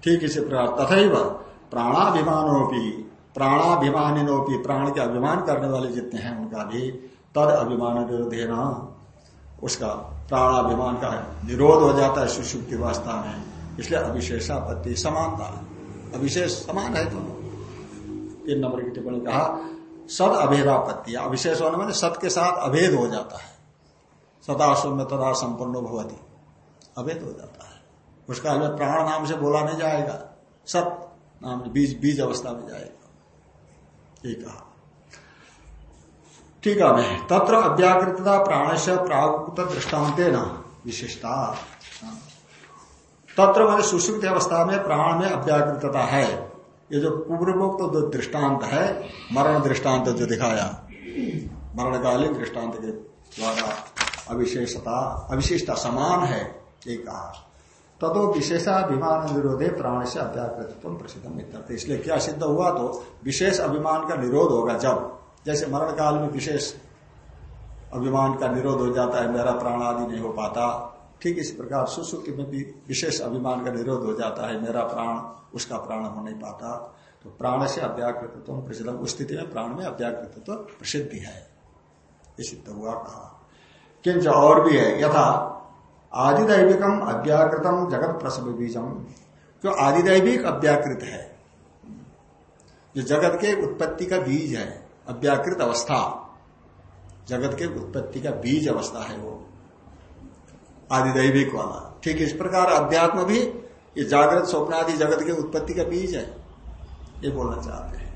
ठीक इसी प्रकार तथा प्राणाभिमानोपी, प्राणाभिमानिनोपी, प्राण के अभिमान करने वाले जितने हैं, उनका भी तद अभिमान निरोधेना उसका प्राणाभिमान का निरोध हो जाता है सुषुप्ति अवस्था में। इसलिए अविशेषापत्ति समानता अविशेष समान है दोनों। तीन नंबर की टिप्पणी कहा सद अभेदापत्ति अविशेष होने में सत के साथ अभेद हो जाता है। सदा शून्य तदा संपन्न भवती। अभेद हो जाता है। उसका प्राण नाम से बोला नहीं जाएगा। सत नाम बीज बीज अवस्था में जाएगा ये कहा। ठीक है मैं तत्र अव्याकृतता प्राण से प्रागुत दृष्टांत न विशिष्टता तत्र मैंने सुश्रुत अवस्था में प्राण में अव्याकृतता है। ये जो पूर्वोक्त जो दृष्टांत है, मरण दृष्टांत जो दिखाया। मरणकालीन दृष्टांत के द्वारा अविशेषता, अविशिष्टा समान है, एक कहा तदो विशेषाभिमान निरोधे प्राण से अव्याकृत प्रसिद्ध इसलिए क्या सिद्ध हुआ तो विशेष अभिमान का निरोध होगा जब। जैसे मरण काल में विशेष अभिमान का निरोध हो जाता है, मेरा प्राण आदि नहीं हो पाता। ठीक इसी प्रकार सुसुप्ति में भी विशेष अभिमान का निरोध हो जाता है, मेरा प्राण, उसका प्राण हो नहीं पाता। तो प्राण से अव्याकृत प्रसिद्ध। उस स्थिति में प्राण में अव्याकृत प्रसिद्धि है। ये सिद्ध हुआ कहा। किंच और भी है। यथा आदिदैविकम अव्याकृतम जगत प्रसव बीजम जो आदिदैविक अव्याकृत है? जो जगत के उत्पत्ति का बीज है, अव्याकृत अवस्था। जगत के उत्पत्ति का बीज अवस्था है वो। आदिदैविक वाला। ठीक इस प्रकार अध्यात्म भी ये जागृत स्वप्न आदि जगत के उत्पत्ति का बीज है। ये बोलना चाहते हैं।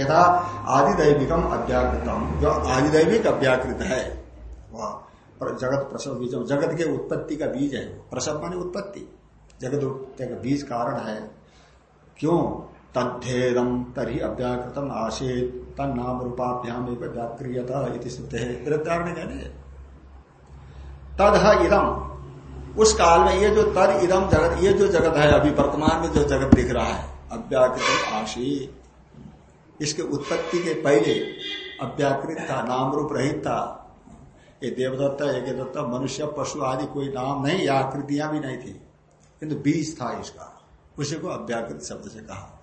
यथा आदिदैविकम अव्याकृतम। जो आदिदैविक अव्याकृत है, वह जगत प्रसव बीज जगत के उत्पत्ति का बीज है प्रसव माने उत्पत्ति। जगत का बीज कारण है। क्यों? तद्धेदम तरी अव्याकृतम आशीत तन नाम रूपाभ्याम व्याक्रियता है कहने तद इदम। उस काल में ये जो तद इदम जगत, ये जो जगत है, अभी वर्तमान में जो जगत दिख रहा है अव्याकृत आशीत इसके उत्पत्ति के पहले अव्याकृत था नाम रूप रहित था ये देवदत्ता एक दत्ता मनुष्य, पशु आदि कोई नाम नहीं, या आकृतियाँ भी नहीं थी। किंतु बीज था इसका। उसी को अव्याकृत शब्द से कहा।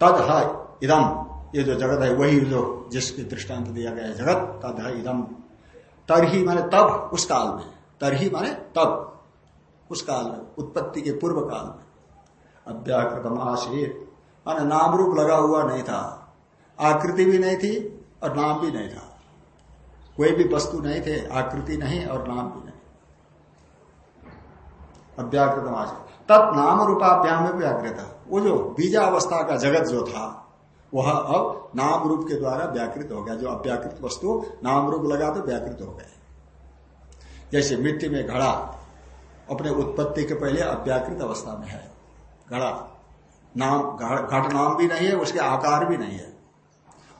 तद है इदम। ये जो जगत है, वही जो जिसके दृष्टांत दिया गया है जगत, तद है इदम। तरही माने तब, उस काल में। तरही माने तब, उस काल में, उत्पत्ति के पूर्व काल में। अव्याकृतम आश्रित। माने नाम रूप लगा हुआ नहीं था। आकृति भी नहीं थी और नाम भी नहीं था। कोई भी वस्तु नहीं थे, आकृति नहीं और नाम भी नहीं। अव्याकृतम आश्रित तत् नाम रूपाभ्याम में व्याकृत वो जो बीजा अवस्था का जगत जो था, वह अब नाम रूप के द्वारा व्याकृत हो गया। जो अव्याकृत वस्तु नाम रूप लगा तो व्याकृत हो गए। जैसे मिट्टी में घड़ा अपने उत्पत्ति के पहले अव्याकृत अवस्था में है। घड़ा, नाम घट नाम भी नहीं है, उसके आकार भी नहीं है।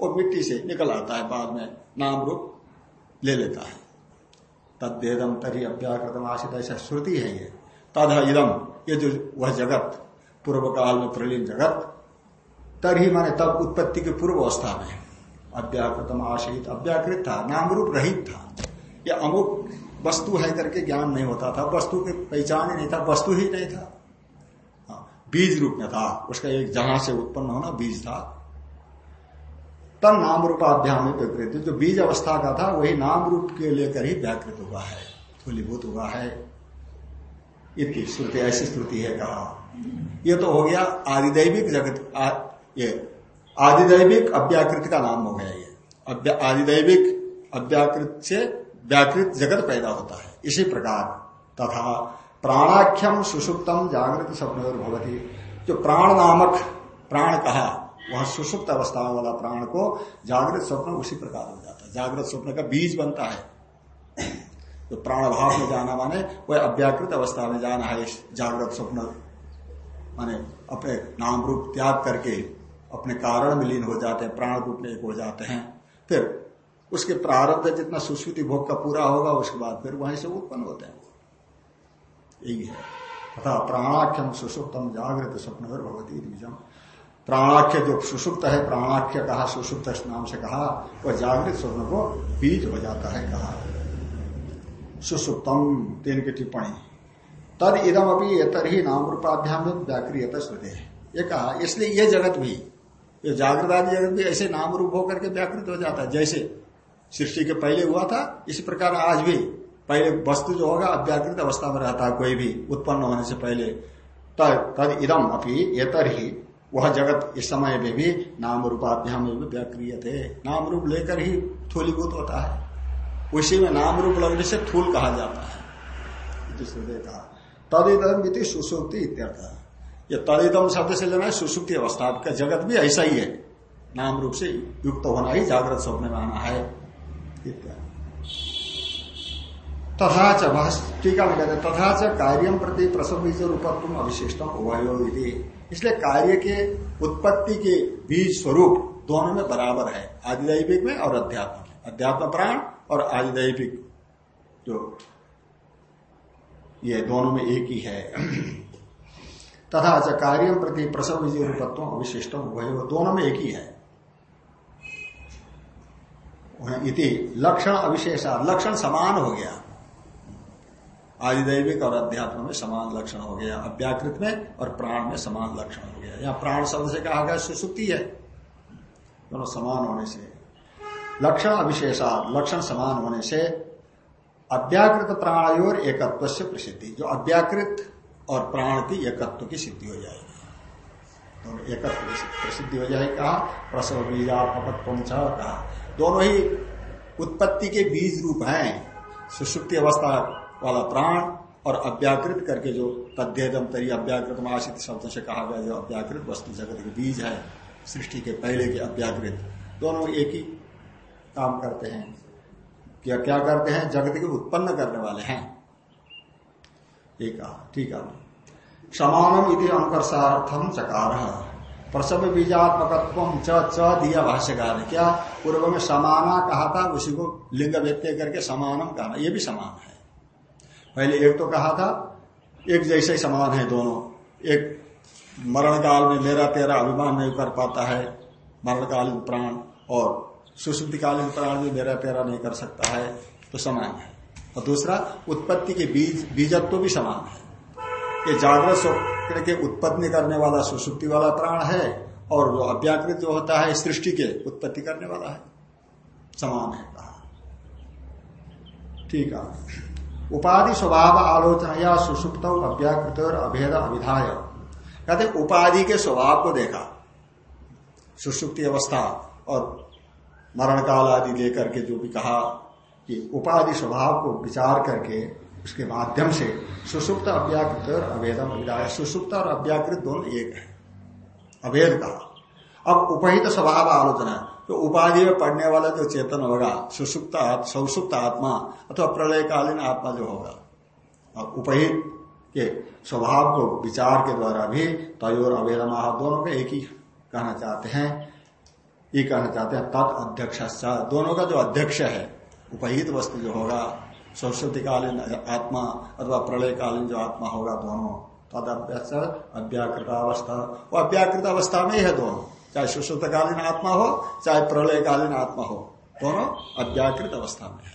वो मिट्टी से निकल आता है बाद में नाम रूप। ले लेता है। तदेदम तरी अव्याकृतम आशित ऐसा श्रुति है ये। तद इदम ये जो वह जगत पूर्व काल में प्रलीन जगत तर ही माने तब उत्पत्ति के पूर्व अवस्था में अव्याकृतम आशित अव्याकृत था नाम रूप रहित था। ये अमुक वस्तु है करके ज्ञान नहीं होता था वस्तु की पहचान ही नहीं था वस्तु ही नहीं था। हाँ, बीज रूप में था उसका एक जहाँ से उत्पन्न होना बीज था। तब नाम रूपाध्याय में विपरीत जो बीज अवस्था का था वही नाम रूप के लेकर ही व्याकृत हुआ है फूलीभूत हुआ है। इतनी श्रुति ऐसी श्रुति है कहा। ये तो हो गया आदिदैविक जगत आ, ये आदिदैविक अव्याकृत का नाम हो गया ये। आदिदैविक अव्याकृत से व्याकृत जगत पैदा होता है। इसी प्रकार तथा प्राणाख्यम सुषुप्तम जागृत स्वप्न जो प्राण नामक प्राण कहा वह सुसुप्त अवस्था वाला प्राण को जागृत स्वप्न उसी प्रकार हो जाता है। जागृत स्वप्न का बीज बनता है। तो प्राण भाव में जाना माने वह अव्याकृत अवस्था में जाना है, जागृत स्वप्न, माने अपने नाम रूप त्याग करके अपने कारण में लीन हो जाते हैं, प्राण रूप में एक हो जाते हैं। फिर उसके प्रारब्ध जितना सुश्रुति भोग का पूरा होगा, उसके बाद फिर वहीं से उत्पन्न होते हैं यही है। तथा प्राणाख्यम सुसुप्तम जागृत स्वप्न भगवती द्विजम। प्राणाख्य जो सुसुप्त है, प्राणाख्य कहा, सुसुप्त नाम से कहा, वह जागृत स्वप्न को बीज हो जाता है, कहा। सुसुप्तम, तीन की टिप्पणी। तद इदम अभी तर ही नाम रूपाध्याम व्याक्रियता है ये कहा, इसलिए ये जगत भी, ये जागृत आदि जगत भी ऐसे नाम रूप होकर के व्याकृत हो जाता है। जैसे सृष्टि के पहले हुआ था, इसी प्रकार आज भी पहले वस्तु जो होगा अव्याकृत अवस्था में रहता है, कोई भी उत्पन्न होने से पहले। तद इदम अपनी एतर ही वह जगत इस समय में भी नाम रूपाभ्याम में व्याक्रिय थे। नाम रूप लेकर ही थूलीभूत होता है। उसी में नाम रूप लगने से थूल कहा जाता है। जिसने कहा। तदिदम सुसुक्ति इत्यर्थ। ये तदिदम शब्द से लेना है सुसुक्ति अवस्था। का जगत भी ऐसा ही है। नाम रूप से युक्त होना ही जागृत स्वप्न में आना है। तथा च टीका तथा च कार्यम प्रति प्रसव रूपत्व अविशिष्टम उभयो इसलिए कार्य के उत्पत्ति के बीज स्वरूप दोनों में बराबर है आदिदैविक में और अध्यात्म में। अध्यात्म प्राण और आदिदैविक जो ये दोनों में एक ही है। (clears throat) तथा च कार्य प्रति प्रसव विजय रूपत्व अविशिष्टम वही दोनों में एक ही है। इति लक्षण अविशेषा, लक्षण समान हो गया। आदिदैविक और अध्यात्म में समान लक्षण हो गया, अव्याकृत में और प्राण में समान लक्षण हो गया। यहाँ प्राण शब्द से कहा गया सुसुप्ति है। दोनों समान होने से। लक्षण अविशेषा, लक्षण समान होने से अव्याकृत प्राणयोर एकत्व से प्रसिद्धि। जो अव्याकृत और प्राण की एकत्व की सिद्धि हो जाएगी। दोनों एकत्व प्रसिद्धि हो जाएगी। कहा? प्रसव, बीजा बीजात्मक कहा। दोनों ही उत्पत्ति के बीज रूप हैं। सुसुप्ति अवस्था वाला प्राण और अव्याकृत करके जो तद्यम तरी अव्याकृत आशित शब्द से कहा गया जो अव्याकृत वस्तु जगत के बीज है, सृष्टि के पहले के अव्याकृत, दोनों एक ही काम करते हैं। क्या क्या करते हैं? जगत के उत्पन्न करने वाले हैं। एक ठीक है। समानम इति अंकर्षार्थम चकार। प्रसव बीजात्मक च दिया भाष्यकार क्या पूर्व में समाना कहा था? उसी को लिंग व्यक्ति करके समानम कहना ये भी समान है। पहले एक तो कहा था, एक जैसे ही समान है दोनों। एक मरण काल में मेरा तेरा अभिमान नहीं कर पाता है, मरणकालीन प्राण, और सुश्रुतिकालीन प्राण भी मेरा तेरा नहीं कर सकता है तो समान है। और दूसरा, उत्पत्ति के बीज, बीजत्व तो भी समान है। ये जागृत स्वप्न के उत्पत्ति करने वाला सुसुप्ति वाला प्राण है, और जो अव्याकृत जो होता है, सृष्टि के उत्पत्ति करने वाला है। समान है। कहा ठीक है। उपाधि स्वभाव आलोचना या सुसुप्त अव्याकृत और अभेद अभिधाय। कहते उपाधि के स्वभाव को देखा। सुसुप्ति अवस्था और मरण काल आदि लेकर के जो भी कहा कि उपाधि स्वभाव को विचार करके उसके माध्यम से सुसुप्त, अव्याकृत और अभेदम अभिधाय। सुसुप्त और अव्याकृत दोनों एक है। अभेद कहा। अब उपहित स्वभाव आलोचना। तो उपाधि में पढ़ने वाला जो चेतन होगा, सुसुप्त सौसुप्त आत्मा अथवा प्रलयकालीन आत्मा जो होगा, और उपहित के स्वभाव को विचार के द्वारा भी तयोर अवेदमा दोनों का एक ही कहना चाहते हैं, ये कहना चाहते हैं, तत् अध्यक्ष दोनों का जो अध्यक्ष है, उपहित वस्तु जो होगा सरस्वतीकालीन आत्मा अथवा प्रलयकालीन जो आत्मा होगा, दोनों तद अवस्था वो अव्याकृत अवस्था में ही है दोनों। चाहे सुश्रुतकालीन आत्मा हो, चाहे प्रलयकालीन आत्मा हो, दोनों अव्याकृत अवस्था में है।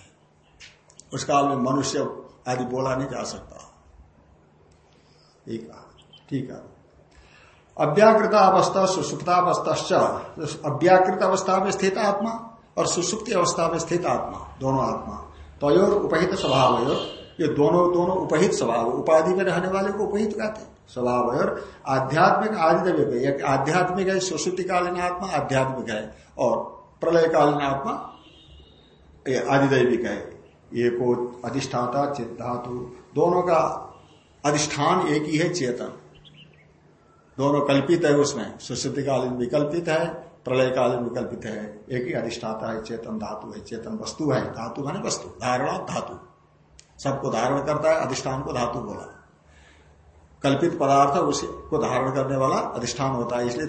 उस काल में मनुष्य आदि बोला नहीं जा सकता। ठीक है अव्याकृत अवस्था सुसुप्तावस्था अव्याकृत अवस्था में स्थित आत्मा और सुसुप्ति अवस्था में स्थित आत्मा, दोनों आत्मा। तयोर उपहित स्वभाव ये। दोनों दोनों उपहित स्वभाव, उपाधि में रहने वाले को उपहित कहते स्वभाव है और आध्यात्मिक आदिदेव एक आध्यात्मिक है सुश्रुतिकालीन आत्मा, आध्यात्मिक है, और प्रलयकालीन आत्मा आदिदैविक है। एक अधिष्ठाता चित धातु दोनों का अधिष्ठान एक ही है, चेतन। दोनों कल्पित है उसमें। सुश्रुतिकालीन विकल्पित है प्रलय काल विकल्पित है। एक ही अधिष्ठाता है, चेतन धातु है, चेतन वस्तु है। धातु माने वस्तु, धारणा धातु। सबको धारण करता है, अधिष्ठान को धातु बोला। कल्पित पदार्थ उसी को धारण करने वाला अधिष्ठान होता है, इसलिए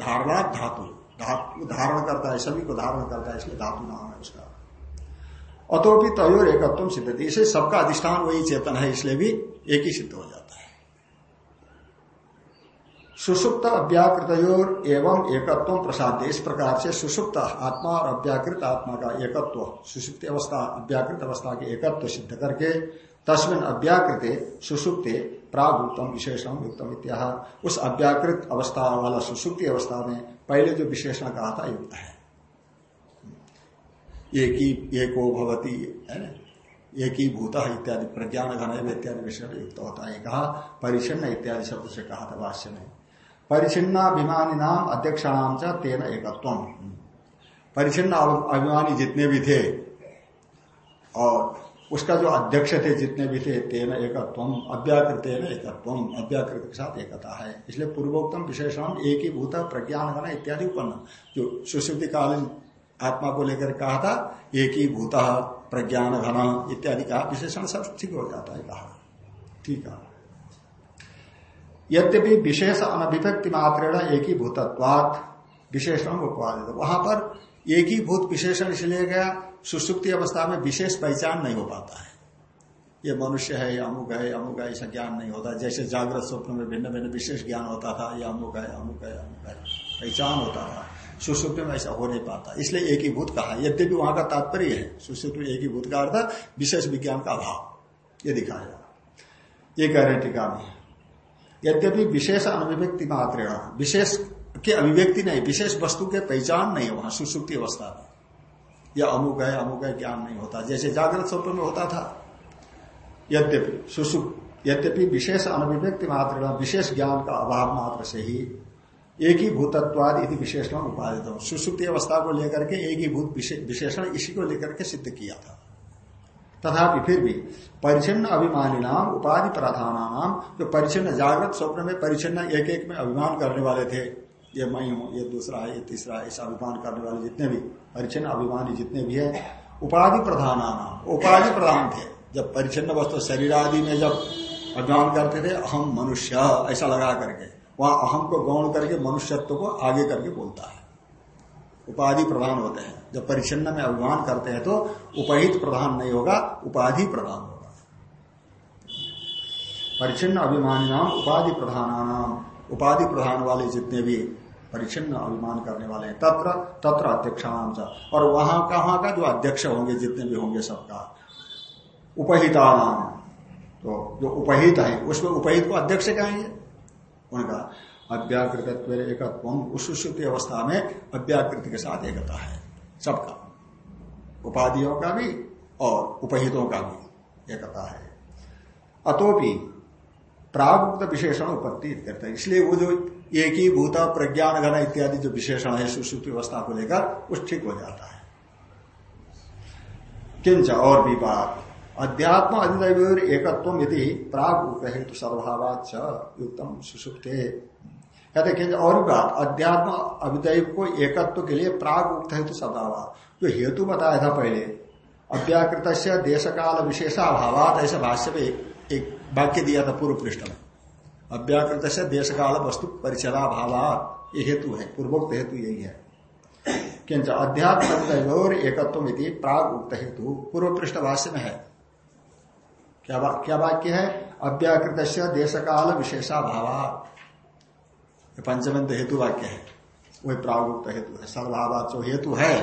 धारणा धातु धातु धारण करता है, सभी को धारण करता है, इसलिए धातु नाम है उसका। अतोपि तयोर एकत्व सिद्ध इसे सबका अधिष्ठान वही चेतन है, इसलिए भी एक ही सिद्ध हो जाता है। सुसुप्त अव्याकृतोर एवं एकत्व प्रसाद इस प्रकार से सुसुप्त आत्मा और अव्याकृत आत्मा का एकत्व, सुसुप्त अवस्था, अव्याकृत अवस्था के एकत्व सिद्ध करके तस्मिन अव्याकृत सुसुप्ते प्रागुक्तम विशेषण युक्तम इत्या। उस अव्याकृत अवस्था वाला सुसुप्ति अवस्था में पहले जो विशेषण कहा था, युक्त है। एक ही एको भवती, है ना? एक ही भूत इत्यादि, प्रज्ञान घन इत्यादि विषय युक्त होता है। कहा परिचन्न इत्यादि शब्द से कहा था, भाष्य में। परिचिन्नाभिमानी नाम अध्यक्षाणाम च तेन एकत्व परिचिन्न अभिमानी जितने भी थे, और उसका जो अध्यक्ष थे, जितने भी थे, तेन एकत्व अव्याकृत एकत्व, अव्याकृत के साथ एकता है। इसलिए पूर्वोत्तम विशेषण, एक ही भूत, प्रज्ञान घन इत्यादि उत्पन्न जो सुश्रुतिकालीन आत्मा को लेकर कहा था, एक ही भूत, प्रज्ञान घन इत्यादि का विशेषण सब ठीक हो जाता है, कहा। ठीक है। यद्यपि विशेष अनभिव्यक्ति मात्रेण एक ही भूतत्वात, विशेषण उपवादित। वहाँ पर एक ही भूत विशेषण इसलिए गया सुसुप्ति अवस्था में विशेष पहचान नहीं हो पाता है। ये मनुष्य है, या अमुक है अमुक है, ऐसा ज्ञान नहीं होता। जैसे जागृत स्वप्न में भिन्न भिन्न विशेष ज्ञान होता था, या अमुक है अमुक है अमुक है, पहचान होता था। सुसुप्ति में ऐसा हो नहीं पाता। इसलिए एक ही भूत कहा यद्यपि वहाँ का तात्पर्य है, सुसुप्ति एक ही भूत का अर्थ विशेष विज्ञान का अभाव। ये दिखाया ये कह रहे टीका में। यद्यपि विशेष अभिव्यक्ति मात्र विशेष के अभिव्यक्ति नहीं, विशेष वस्तु के पहचान नहीं है वहाँ सुसुप्ति अवस्था में। यह अमुक है अमुक है, ज्ञान नहीं होता। जैसे जागृत स्वप्न में होता था। यद्यपि सुसुप यद्यपि विशेष अनभिव्यक्ति मात्र विशेष ज्ञान का अभाव मात्र से ही एक ही भूतत्वाद इति विशेषण उपादित सुसुप्ति अवस्था को लेकर के एक ही भूत विशेषण इसी को लेकर के सिद्ध किया था। तथापि फिर भी परिचिन्न अभिमानी नाम उपाधि प्रधान नाम जो परिचिन्न जागृत स्वप्न में परिचिन्न एक एक में अभिमान करने वाले थे ये मैं हूँ, ये दूसरा है, ये तीसरा है ऐसा अभिमान करने वाले जितने भी परिचन्न अभिमानी जितने भी है, उपाधि प्रधान आना, उपाधि प्रधान थे। जब परिचन्न वस्तु शरीर आदि में जब अभिमान करते थे, अहम मनुष्य, ऐसा लगा करके, वहाँ अहम को गौण करके मनुष्यत्व को आगे करके बोलता है। उपाधि प्रधान होते हैं। जब परिचन्न में अभिमान करते हैं तो उपहित प्रधान नहीं होगा, उपाधि प्रधान होगा। परिचिन्न अभिमानी नाम, उपाधि प्रधान नाम उपाधि प्रधान वाले जितने भी परिचिन्न अभिमान करने वाले हैं। तत्र तत्र अध्यक्षाणाम और वहाँ कहाँ का जो अध्यक्ष होंगे, जितने भी होंगे सबका। उपहिता तो जो उपहित है, उसमें उपहित को अध्यक्ष कहेंगे उनका अव्याकृत एकत्व उस अवस्था में अव्याकृत के साथ एकता है। सबका। उपाधियों का भी और उपहितों का भी एकता है। अतोपि प्रागुक्त विशेषण उपत्ति करता है। इसलिए वो जो एक ही भूता प्रज्ञान घन इत्यादि जो विशेषण है सुश्रुति अवस्था को लेकर उस ठीक हो जाता है। किंच और भी बात। अध्यात्म अधिदैव एकत्व यदि प्राग उक्त हेतु सर्वभावाच युक्तम सुसुप्ते। कहते कि और भी बात। अध्यात्म अभिदैव को एकत्व के लिए प्राग उक्त हेतु सदाभाव जो हेतु बताया था पहले अव्याकृत देश काल विशेषाभावात ऐसे भाष्य में एक वाक्य दिया था पूर्व पृष्ठ में। अव्याकृत से देश काल वस्तु परिचला भावात ये हेतु है पूर्वोक्त हेतु यही है। किंच अध्यात्म एकत्व प्राग उक्त हेतु पूर्व पृष्ठ भाष्य में है। क्या बा, क्या वाक्य है? अव्याकृत देश काल विशेषा भावा पंचमंत हेतु वाक्य है वही प्रागुक्त हेतु है। सर्वभावात जो हेतु है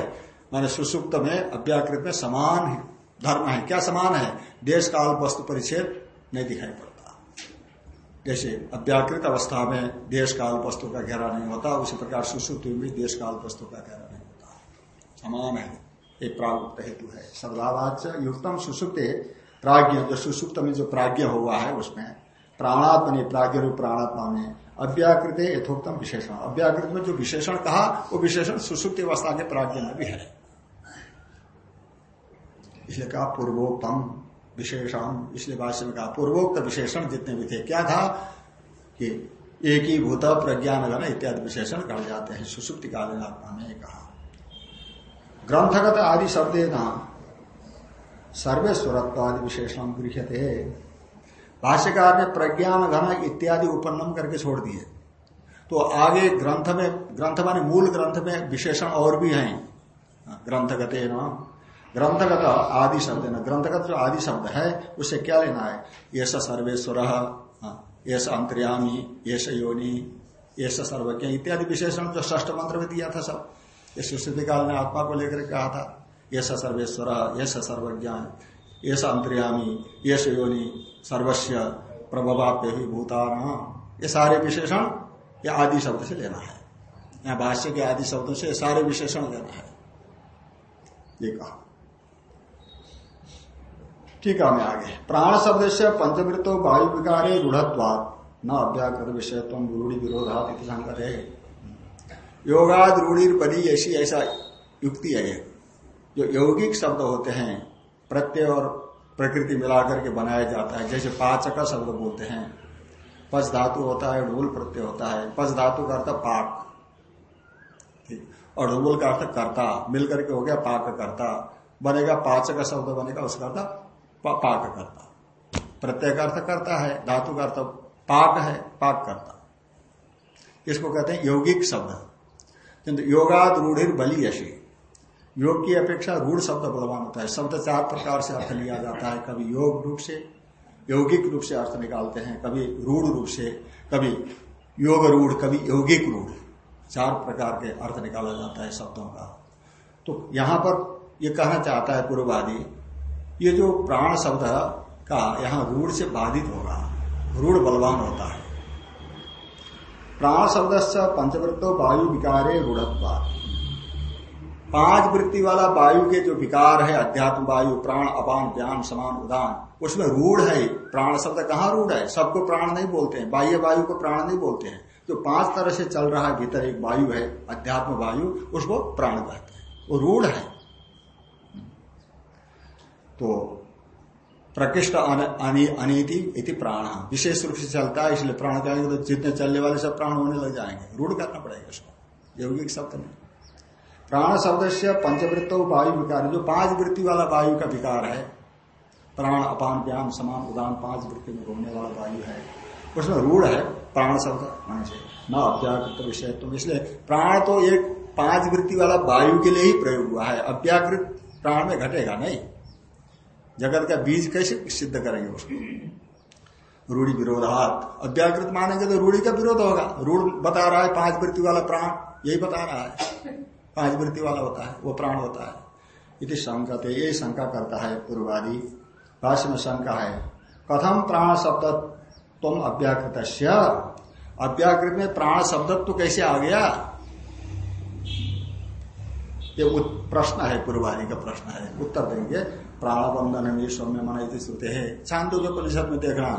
मैंने सुसुप्त में अव्याकृत में समान धर्म है। क्या समान है? देश काल वस्तु परिच्छेद नहीं दिखाई पड़ता जैसे अव्याकृत अवस्था में देश काल वस्तु का घेरा नहीं होता, उसी प्रकार सुसुप्त में भी देश काल वस्तु का घेरा नहीं होता। समान है एक प्रागुक्त हेतु है। सर्वभावाच युक्तम सुसुप्त प्राज्ञ, जो सुसुप्त में जो प्राज्ञ हुआ है, उसमें प्राणात्मा ने प्राज्ञ रूप प्राणात्मा में अव्याकृत यथोक्तम विशेषण। अव्याकृत में जो विशेषण कहा, वो विशेषण सुसुप्त अवस्था के प्राज्ञ में भी है। इसलिए कहा पूर्वोक्तम विशेषण इसलिए भाष्य में कहा पूर्वोक्त विशेषण जितने भी थे, क्या था? कि एक ही भूत प्रज्ञान गण इत्यादि विशेषण कहा जाते हैं। सुसुप्ति कालीन आत्मा में कहा। ग्रंथगत आदि शब्द नाम सर्वेश्वरत्वादि विशेषण गृहते भाष्यकार ने प्रज्ञान घन इत्यादि उपन्नम करके छोड़ दिए। तो आगे ग्रंथ में, ग्रंथ माने मूल ग्रंथ में विशेषण और भी हैं। ग्रंथगत न ग्रंथगत आदि शब्द न ग्रंथगत जो आदि शब्द है उससे क्या लेना है? ये सर्वेश्वर ये अंतर्यामी ये योनि ये सर्वज्ञ इत्यादि विशेषण जो ष्ठ मंत्र में दिया था सब। ये सुश्रुति काल ने आत्मा को लेकर कहा था ये सर्वेश्वर ये सर्वज्ञ ये अंतर्यामी ये योनि सर्वस्व प्रभवाप्य ही भूतान। ये सारे विशेषण ये आदि शब्द से लेना है। यहाँ भाष्य के आदि शब्दों से सारे विशेषण लेना है। ये कहा। ठीक है मैं आगे। प्राण शब्द से पंचवृत्तो वायु विकारे रूढ़त्वाद न अव्याकृत विषय तुम रूढ़ी विरोधात शंकर है योगाद रूढ़ी बनी ऐसी, ऐसा युक्ति है जो यौगिक शब्द होते हैं, प्रत्यय और प्रकृति मिलाकर के बनाया जाता है। जैसे पाचक शब्द बोलते हैं। पच धातु होता है, ढोल प्रत्यय होता है। पच धातु का अर्थ पाक। और ढोल का अर्थ कर्ता। मिलकर के हो गया पाक करता बनेगा पाचक शब्द, बनेगा उसका अर्थ पाक करता। प्रत्यय अर्थ करता है, धातु का अर्थ पाक है, पाक करता। इसको कहते हैं यौगिक शब्द। किंतु योगाद रूढ़ बली यशी। योग की अपेक्षा रूढ़ शब्द बलवान होता है। शब्द चार प्रकार से अर्थ लिया जाता है। कभी योग रूप से, यौगिक रूप से अर्थ निकालते हैं। कभी रूढ़ रूप से, कभी योग रूढ़, कभी यौगिक रूढ़। चार प्रकार के अर्थ निकाला जाता है शब्दों का। तो यहाँ पर ये कहना चाहता है पूर्ववादी ये जो प्राण शब्द का यहाँ रूढ़ से बाधित होगा रूढ़ बलवान होता है। प्राण शब्द पंचवृत्तो वायु विकारे रूढ़त्वा पाँच वृत्ति वाला वायु के जो विकार है, अध्यात्म वायु, प्राण, अपान, ज्ञान, समान, उदान, उसमें रूढ़ है प्राण शब्द कहाँ रूढ़ है? सबको प्राण नहीं बोलते हैं, बाह्य वायु को प्राण नहीं बोलते हैं। जो पाँच तरह से चल रहा है, भीतर एक वायु है, अध्यात्म वायु, उसको प्राण कहते हैं। वो रूढ़ है। तो प्रकृष्ट अनिति इति प्राण। विशेष रूप से चलता है, इसलिए प्राण कहेंगे तो जितने चलने वाले सब प्राण होने लग जाएँगे। रूढ़ करना पड़ेगा इसको। यौगिक शब्द में प्राण शब्द से पंचवृत्त वायु विकार। जो पाँच वृत्ति वाला वायु का विकार है, प्राण, अपान, ज्ञान, समान, उदान, पाँच वृत्ति में घूमने वाला वायु है, उसमें रूढ़ है, प्राण शब्द होने से। न अव्याकृत विषय तुम इसलिए प्राण तो एक पाँच वृत्ति वाला वायु के लिए ही प्रयोग हुआ है। अव्याकृत प्राण में घटेगा नहीं। जगत का बीज कैसे सिद्ध करेंगे उसको? रूढ़ी विरोधात। अव्याकृत मानेंगे तो रूढ़ी का विरोध होगा। रूढ़ बता रहा है, पाँच वृत्ति वाला प्राण, यही बता रहा है। पाँच वृत्ति वाला होता है, वो प्राण होता है। इति संकत यही शंका करता है पूर्वादि। भाष्य में शंका है, कथम प्राण शब्द तुम अव्याकृत अव्याकृत में प्राण शब्द तो कैसे आ गया? ये प्रश्न है पूर्वादि का प्रश्न है। उत्तर देंगे। प्राणबंधन भी सौम्य मन इति श्रुते है। चांदो के परिषद में देखना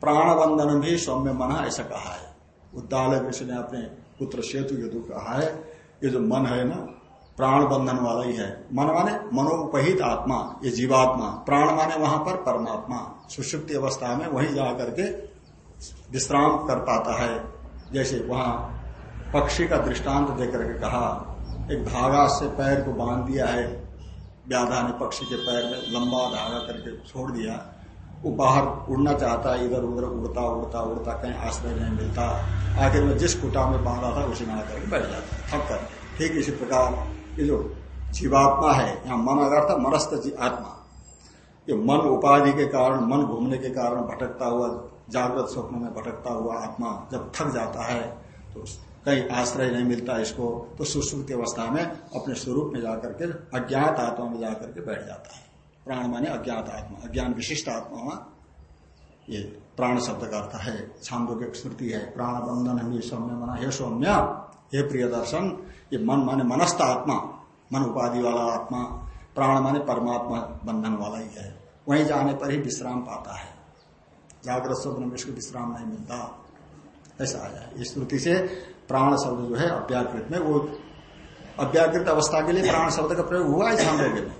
प्राणबंधन भी सौम्य मन ऐसा कहा है। उद्दाल ऋषि ने अपने पुत्र सेतु यदु कहा है। ये जो मन है ना प्राण बंधन वाला ही है। मन माने मनोपहित आत्मा, ये जीवात्मा। प्राण माने वहाँ पर परमात्मा। सुषुप्ति अवस्था में वही जा करके विश्राम कर पाता है। जैसे वहाँ पक्षी का दृष्टांत देकर के कहा एक धागा से पैर को बाँध दिया है व्याधा ने पक्षी के पैर में लंबा धागा करके छोड़ दिया। वो बाहर उड़ना चाहता है इधर उधर उड़ता उड़ता उड़ता, कहीं आश्रय नहीं मिलता। आखिर में जिस कुटा में बांधा था, उसी में आकर बैठ जाता है थक कर। ठीक इसी प्रकार ये जो जीवात्मा है, यहाँ मन अगर था मनस्थ आत्मा ये मन उपाधि के कारण, मन घूमने के कारण भटकता हुआ, जागृत स्वप्न में भटकता हुआ आत्मा जब थक जाता है तो कहीं आश्रय नहीं मिलता इसको तो सुश्रुति अवस्था में अपने स्वरूप में जाकर के अज्ञात आत्मा में जाकर के बैठ जाता है। प्राण माने अज्ञात आत्मा, अज्ञान विशिष्ट आत्मा ये प्राण शब्द का अर्थ है, छांदो की स्मृति है, प्राण बंधन हम सौम्य मना, हे सौम्य, हे प्रिय दर्शन, ये मन माने मनस्थ आत्मा, मन उपाधि वाला आत्मा, प्राण माने परमात्मा बंधन वाला ही है। वहीं जाने पर ही विश्राम पाता है। जागृत स्वप्न में इसको विश्राम नहीं मिलता। ऐसा आ जाए श्रुति से प्राण शब्द जो है अव्याकृत में, वो अव्याकृत अवस्था के लिए प्राण शब्द का प्रयोग हुआ है छांदोग्य में।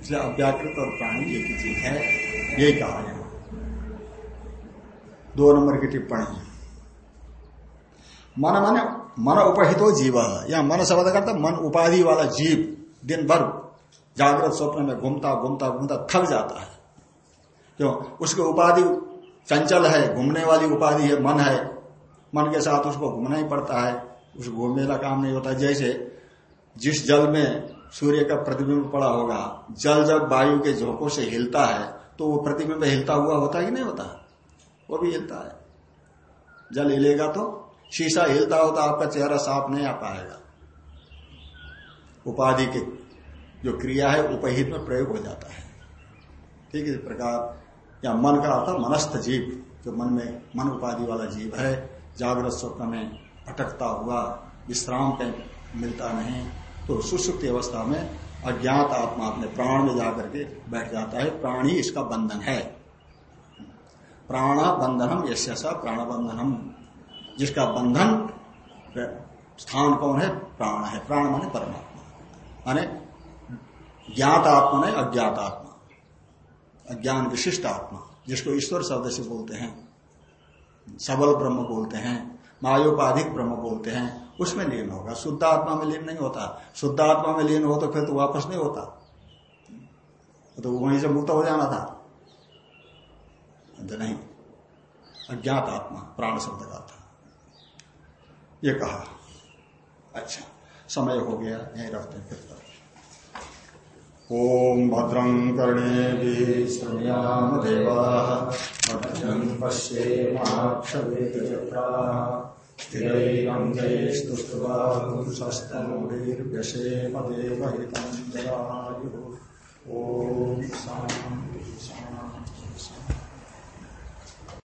इसलिए अव्याकृत और प्राणी एक ही चीज़ है यही कहा गया दो नंबर की टिप्पणी मन माने, मन उपहितो जीव। या मन शब्द करता मन उपाधि वाला जीव दिन भर जागृत स्वप्न में घूमता घूमता घूमता थक जाता है। क्यों? उसकी उपाधि चंचल है, घूमने वाली उपाधि है, मन है। मन के साथ उसको घूमना ही पड़ता है। उस घूमने का काम नहीं होता। जैसे जिस जल में सूर्य का प्रतिबिंब पड़ा होगा, जल जब वायु के झोंकों से हिलता है तो वो प्रतिबिंब हिलता हुआ होता है नहीं होता? वो भी हिलता है। जल हिलेगा तो शीशा हिलता होता आपका चेहरा साफ़ नहीं आ पाएगा। उपाधि के जो क्रिया है, उपहित में प्रयोग हो जाता है। ठीक है इस प्रकार। या मन का अर्थ मनस्थ जीव, जो मन में, मन उपाधि वाला जीव है जागृत स्वप्न में भटकता हुआ, विश्राम कहीं मिलता नहीं तो सुसुप्त अवस्था में अज्ञात आत्मा अपने प्राण में जाकर के बैठ जाता है। प्राण ही इसका बंधन है। प्राण बंधनम यश प्राण बंधनम जिसका बंधन स्थान कौन है? प्राण है। प्राण माने परमात्मा। माने ज्ञात आत्मा ने अज्ञात आत्मा। अज्ञान विशिष्ट आत्मा, जिसको ईश्वर शब्द से बोलते हैं। सबल ब्रह्म बोलते हैं, मायोपाधिक ब्रह्म बोलते हैं, उसमें लीन होगा। शुद्ध आत्मा में लीन नहीं होता। शुद्ध आत्मा में लीन हो तो फिर तो वापस नहीं होता। तो वहीं से मुक्त हो जाना था। तो नहीं। अज्ञात आत्मा, प्राण शब्द का था। ये कहा। अच्छा समय हो गया, यही रखते फिर। ओम भद्रं कर्णे श्रृणुयाम देवा। भद्रं पश्येमाक्षवेदजत्राः स्थिरैरङ्गैस्तुष्ट्वागुंसस्तनूभिर्व्यसेम देवहितं जरायुः। ॐ